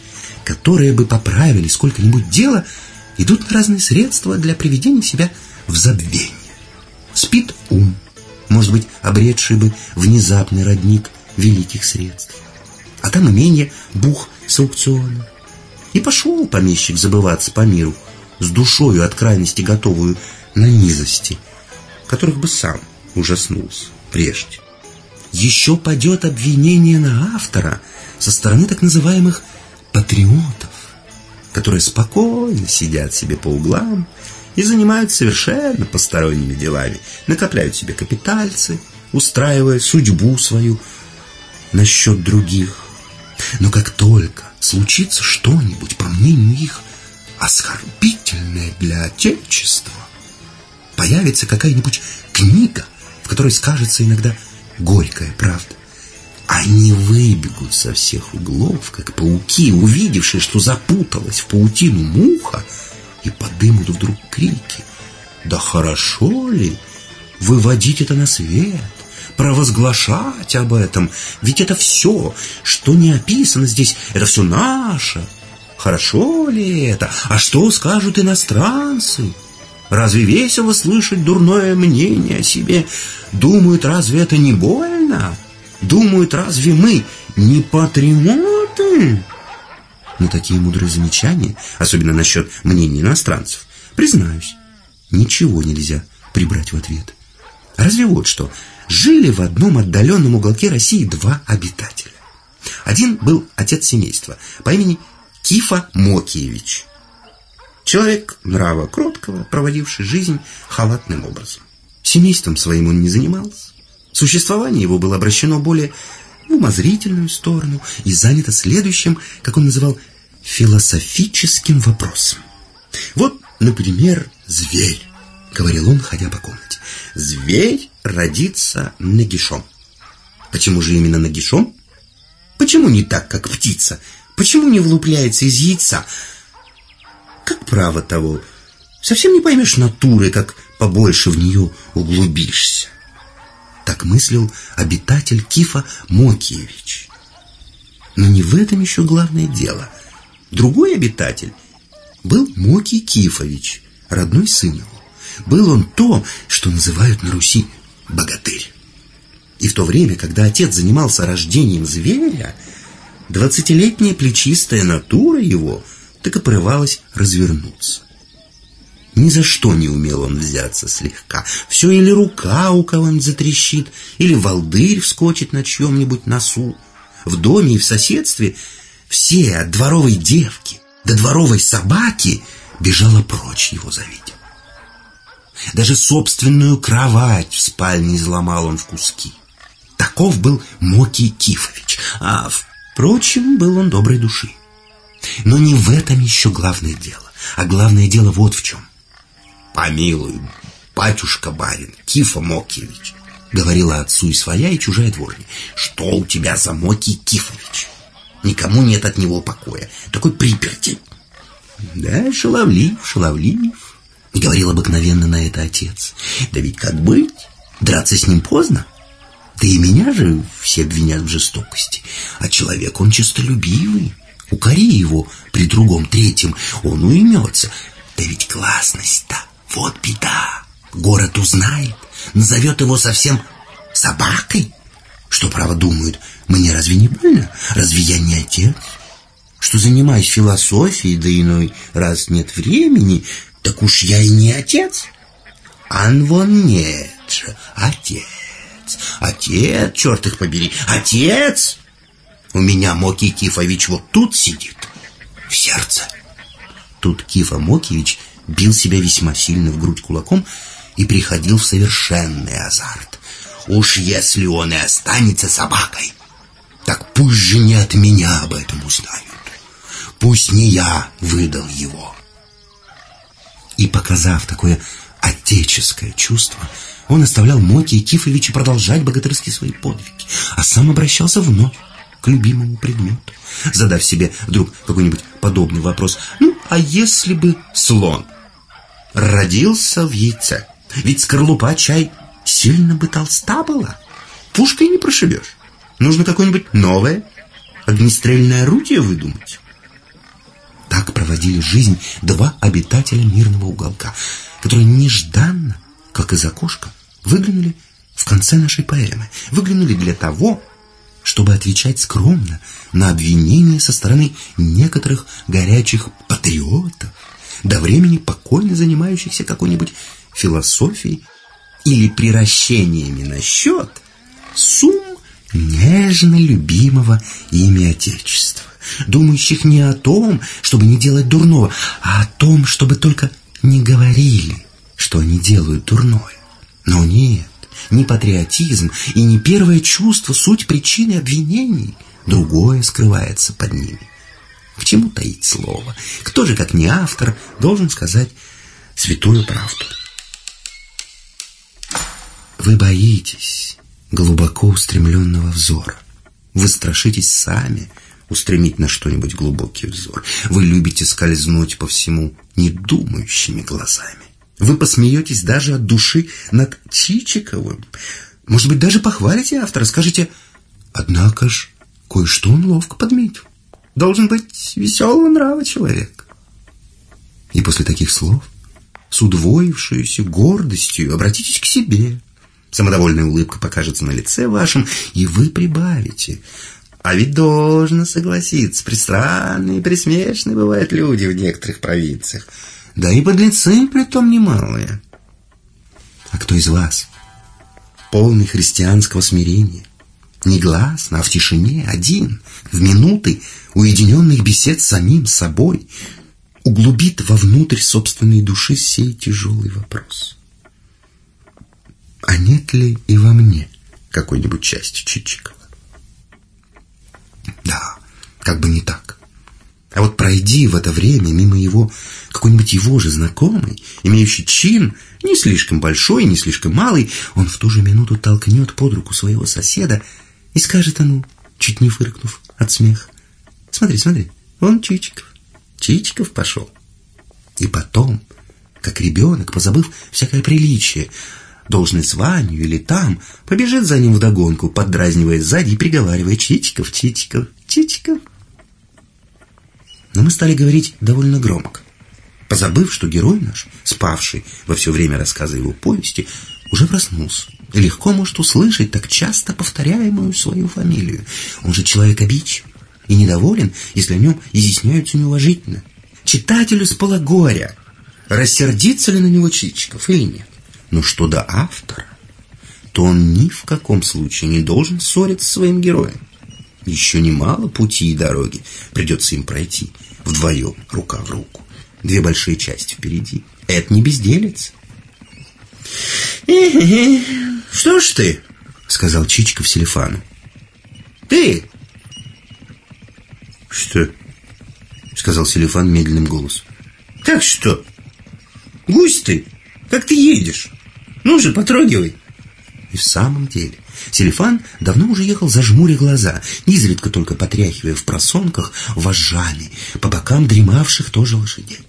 которые бы поправили сколько-нибудь дело, идут на разные средства для приведения себя в забвение. Спит ум, может быть, обретший бы внезапный родник великих средств. А там имение бух с аукциона. И пошел помещик забываться по миру, с душою от крайности готовую на низости, которых бы сам ужаснулся прежде. Еще падет обвинение на автора со стороны так называемых патриотов, которые спокойно сидят себе по углам и занимаются совершенно посторонними делами, накопляют себе капитальцы, устраивая судьбу свою насчет других. Но как только случится что-нибудь, по мнению их, оскорбительное для Отечества, появится какая-нибудь книга, в которой скажется иногда горькая правда. Они выбегут со всех углов, как пауки, увидевшие, что запуталась в паутину муха, и подымут вдруг крики. Да хорошо ли выводить это на свет, провозглашать об этом? Ведь это все, что не описано здесь, это все наше. Хорошо ли это? А что скажут иностранцы? Разве весело слышать дурное мнение о себе? Думают, разве это не больно? Думают, разве мы не патриоты? Но такие мудрые замечания, особенно насчет мнений иностранцев, признаюсь, ничего нельзя прибрать в ответ. Разве вот что, жили в одном отдаленном уголке России два обитателя. Один был отец семейства по имени Кифа Мокиевич. Человек нрава кроткого, проводивший жизнь халатным образом. Семейством своим он не занимался. Существование его было обращено более умозрительную сторону и занято следующим, как он называл, философическим вопросом. Вот, например, зверь, говорил он, ходя по комнате. Зверь родится нагишом. Почему же именно нагишом? Почему не так, как птица? Почему не влупляется из яйца? Как право того? Совсем не поймешь натуры, как побольше в нее углубишься. Так мыслил обитатель Кифа Мокиевич. Но не в этом еще главное дело. Другой обитатель был Мокий Кифович, родной сын его. Был он то, что называют на Руси богатырь. И в то время, когда отец занимался рождением зверя, двадцатилетняя плечистая натура его так и порывалась развернуться. Ни за что не умел он взяться слегка. Все или рука у кого-нибудь затрещит, или волдырь вскочит на чьем-нибудь носу. В доме и в соседстве все, от дворовой девки до дворовой собаки, бежала прочь его завидев. Даже собственную кровать в спальне изломал он в куски. Таков был Мокий Кифович, а, впрочем, был он доброй души. Но не в этом еще главное дело, а главное дело вот в чем. «Помилуй, батюшка-барин, Кифа Мокевич», — говорила отцу и своя, и чужая дворня. «Что у тебя за Мокий Кифович? Никому нет от него покоя. Такой приперти». «Да, шаловлив, шаловлив», — говорил обыкновенно на это отец. «Да ведь как быть? Драться с ним поздно. Да и меня же все обвинят в жестокости. А человек он честолюбивый. Укори его при другом третьем, он уймется. Да ведь классность-то вот беда. Город узнает, назовет его совсем собакой. Что, право, думают, мне разве не больно? Разве я не отец? Что занимаюсь философией, да иной раз нет времени, так уж я и не отец. Ан вон нет же, отец. Отец, черт их побери, отец! У меня Моки Кифович вот тут сидит, в сердце. Тут Кифа Мокевич бил себя весьма сильно в грудь кулаком и приходил в совершенный азарт. Уж если он и останется собакой, так пусть же не от меня об этом узнают. Пусть не я выдал его. И показав такое отеческое чувство, он оставлял Моки и Кифовича продолжать богатырские свои подвиги, а сам обращался вновь к любимому предмету, задав себе вдруг какой-нибудь подобный вопрос. Ну, а если бы слон родился в яйце. Ведь скорлупа чай сильно бы толста была. Пушкой не прошибешь. Нужно какое-нибудь новое огнестрельное орудие выдумать. Так проводили жизнь два обитателя мирного уголка, которые нежданно, как из окошка, выглянули в конце нашей поэмы. Выглянули для того, чтобы отвечать скромно на обвинения со стороны некоторых горячих патриотов, до времени покойно занимающихся какой-нибудь философией или приращениями на счет сумм нежно любимого ими Отечества, думающих не о том, чтобы не делать дурного, а о том, чтобы только не говорили, что они делают дурное. Но нет, не патриотизм и не первое чувство суть причины обвинений, другое скрывается под ними. К чему таить слово? Кто же, как не автор, должен сказать святую правду? Вы боитесь глубоко устремленного взора. Вы страшитесь сами устремить на что-нибудь глубокий взор. Вы любите скользнуть по всему недумающими глазами. Вы посмеетесь даже от души над Чичиковым. Может быть, даже похвалите автора, скажете, однако ж, кое-что он ловко подметил должен быть веселого нрава человек. И после таких слов с удвоившейся гордостью обратитесь к себе. Самодовольная улыбка покажется на лице вашем, и вы прибавите. А ведь должно согласиться, пристранные, присмешные бывают люди в некоторых провинциях. Да и подлецы притом немалые. А кто из вас, полный христианского смирения, негласно, а в тишине, один, в минуты уединенных бесед с самим собой, углубит вовнутрь собственной души сей тяжелый вопрос? А нет ли и во мне какой-нибудь части Чичикова? Да, как бы не так. А вот пройди в это время мимо его какой-нибудь его же знакомый, имеющий чин, не слишком большой, не слишком малый, он в ту же минуту толкнет под руку своего соседа и скажет ему, чуть не фыркнув от смеха, «Смотри, смотри, он Чичиков, Чичиков пошел». И потом, как ребенок, позабыв всякое приличие, должный званию или там, побежит за ним вдогонку, поддразнивая сзади и приговаривая «Чичиков, Чичиков, Чичиков». Но мы стали говорить довольно громко, позабыв, что герой наш, спавший во все время рассказа его повести, уже проснулся легко может услышать так часто повторяемую свою фамилию. Он же человек обидчив и недоволен, если о нем изъясняются неуважительно. Читателю с пологоря, рассердится ли на него Чичиков или нет. Но что до автора, то он ни в каком случае не должен ссориться с своим героем. Еще немало пути и дороги придется им пройти вдвоем, рука в руку. Две большие части впереди. Это не безделец. «Что ж ты?» — сказал Чичиков Селифану. «Ты!» «Что?» — сказал Селифан медленным голосом. «Как что? Гусь ты! Как ты едешь? Ну же, потрогивай!» И в самом деле, Селифан давно уже ехал зажмуря глаза, изредка только потряхивая в просонках вожжами, по бокам дремавших тоже лошадей.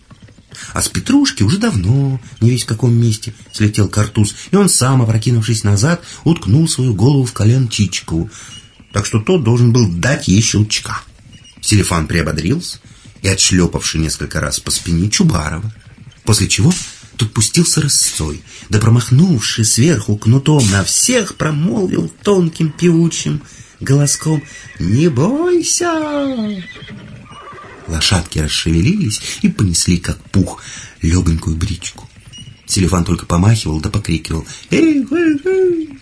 А с Петрушки уже давно, не весь в каком месте, слетел картуз, и он сам, опрокинувшись назад, уткнул свою голову в колен Чичикову, так что тот должен был дать ей щелчка. Селифан приободрился и, отшлепавший несколько раз по спине Чубарова, после чего тут пустился рысцой, да промахнувший сверху кнутом на всех, промолвил тонким певучим голоском «Не бойся!» Лошадки расшевелились и понесли, как пух, легонькую бричку. Селифан только помахивал да покрикивал «Эй, эй, эй!»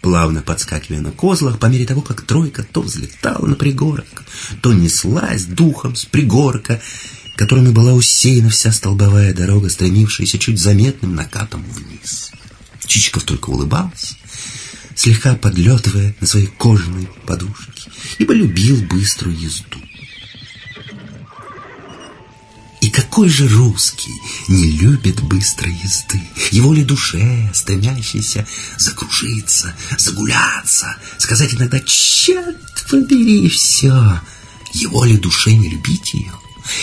Плавно подскакивая на козлах, по мере того, как тройка то взлетала на пригорок, то неслась духом с пригорка, которыми была усеяна вся столбовая дорога, стремившаяся чуть заметным накатом вниз. Чичиков только улыбался, слегка подлетывая на своей кожаной подушке, ибо любил быструю езду. Какой же русский не любит быстрой езды? Его ли душе, стремящейся закружиться, загуляться, сказать иногда «Черт побери, все!» Его ли душе не любить ее?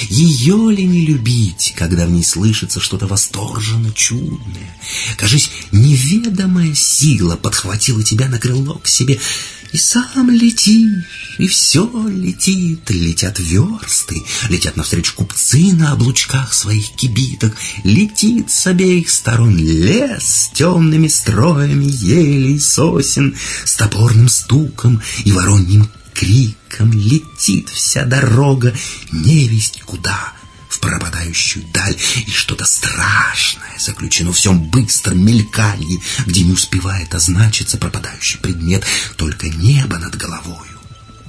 Ее ли не любить, когда в ней слышится что-то восторженно чудное? Кажись, неведомая сила подхватила тебя на крыло к себе — и сам летишь, и все летит, летят версты, летят навстречу купцы на облучках своих кибиток, летит с обеих сторон лес с темными строями елей сосен, с топорным стуком и вороньим криком, летит вся дорога невесть куда — в пропадающую даль, и что-то страшное заключено в всем быстром мельканье, где не успевает означиться пропадающий предмет, только небо над головою,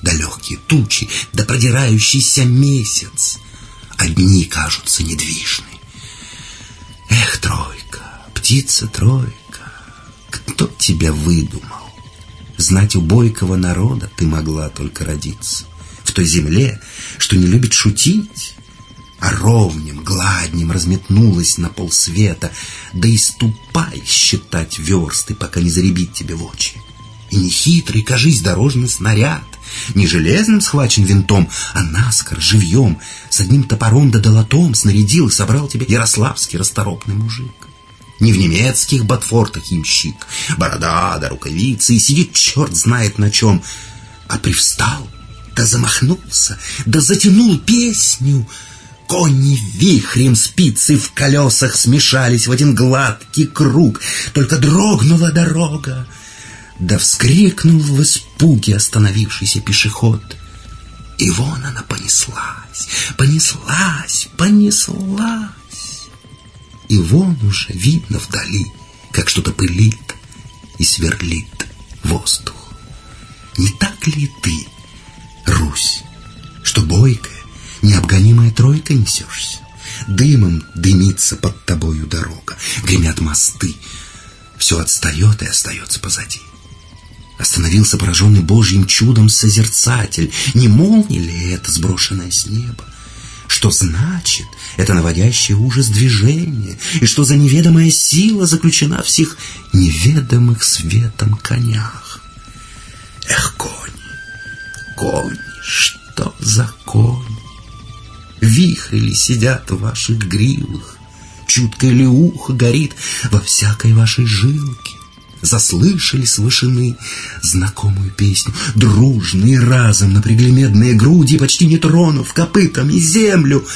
да легкие тучи, да продирающийся месяц. Одни кажутся недвижны. Эх, тройка, птица тройка, кто тебя выдумал? Знать у бойкого народа ты могла только родиться. В той земле, что не любит шутить, а ровнем, гладнем разметнулась на полсвета, да и ступай считать версты, пока не заребит тебе в очи. И не хитрый, кажись, дорожный снаряд, не железным схвачен винтом, а наскоро, живьем, с одним топором да долотом снарядил и собрал тебе ярославский расторопный мужик. Не в немецких ботфортах имщик, борода да рукавицы, и сидит черт знает на чем, а привстал, да замахнулся, да затянул песню — Кони вихрем спицы в колесах смешались в один гладкий круг. Только дрогнула дорога. Да вскрикнул в испуге остановившийся пешеход. И вон она понеслась, понеслась, понеслась. И вон уже видно вдали, как что-то пылит и сверлит воздух. Не так ли ты, Русь, что бойкая, необгонимая тройка несешься? Дымом дымится под тобою дорога, гремят мосты. Все отстает и остается позади. Остановился пораженный Божьим чудом созерцатель. Не молния ли это, сброшенное с неба? Что значит это наводящее ужас движение? И что за неведомая сила заключена в сих неведомых светом конях? Эх, кони, кони, что за кони? Вихри ли сидят в ваших гривах? Чуткое ли ухо горит во всякой вашей жилке? Заслышали с знакомую песню, дружные разом напрягли медные груди, почти не тронув копытами землю,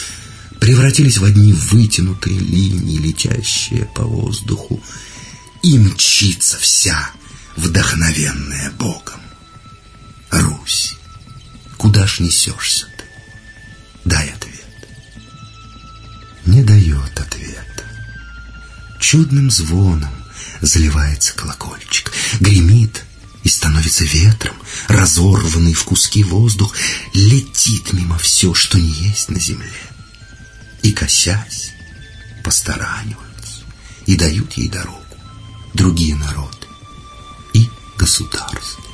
превратились в одни вытянутые линии, летящие по воздуху, и мчится вся, вдохновенная Богом. Русь, куда ж несешься ты? Дай ответ. Не дает ответа. Чудным звоном заливается колокольчик, гремит и становится ветром, разорванный в куски воздух, летит мимо все, что не есть на земле. И, косясь, постараниваются и дают ей дорогу другие народы и государства.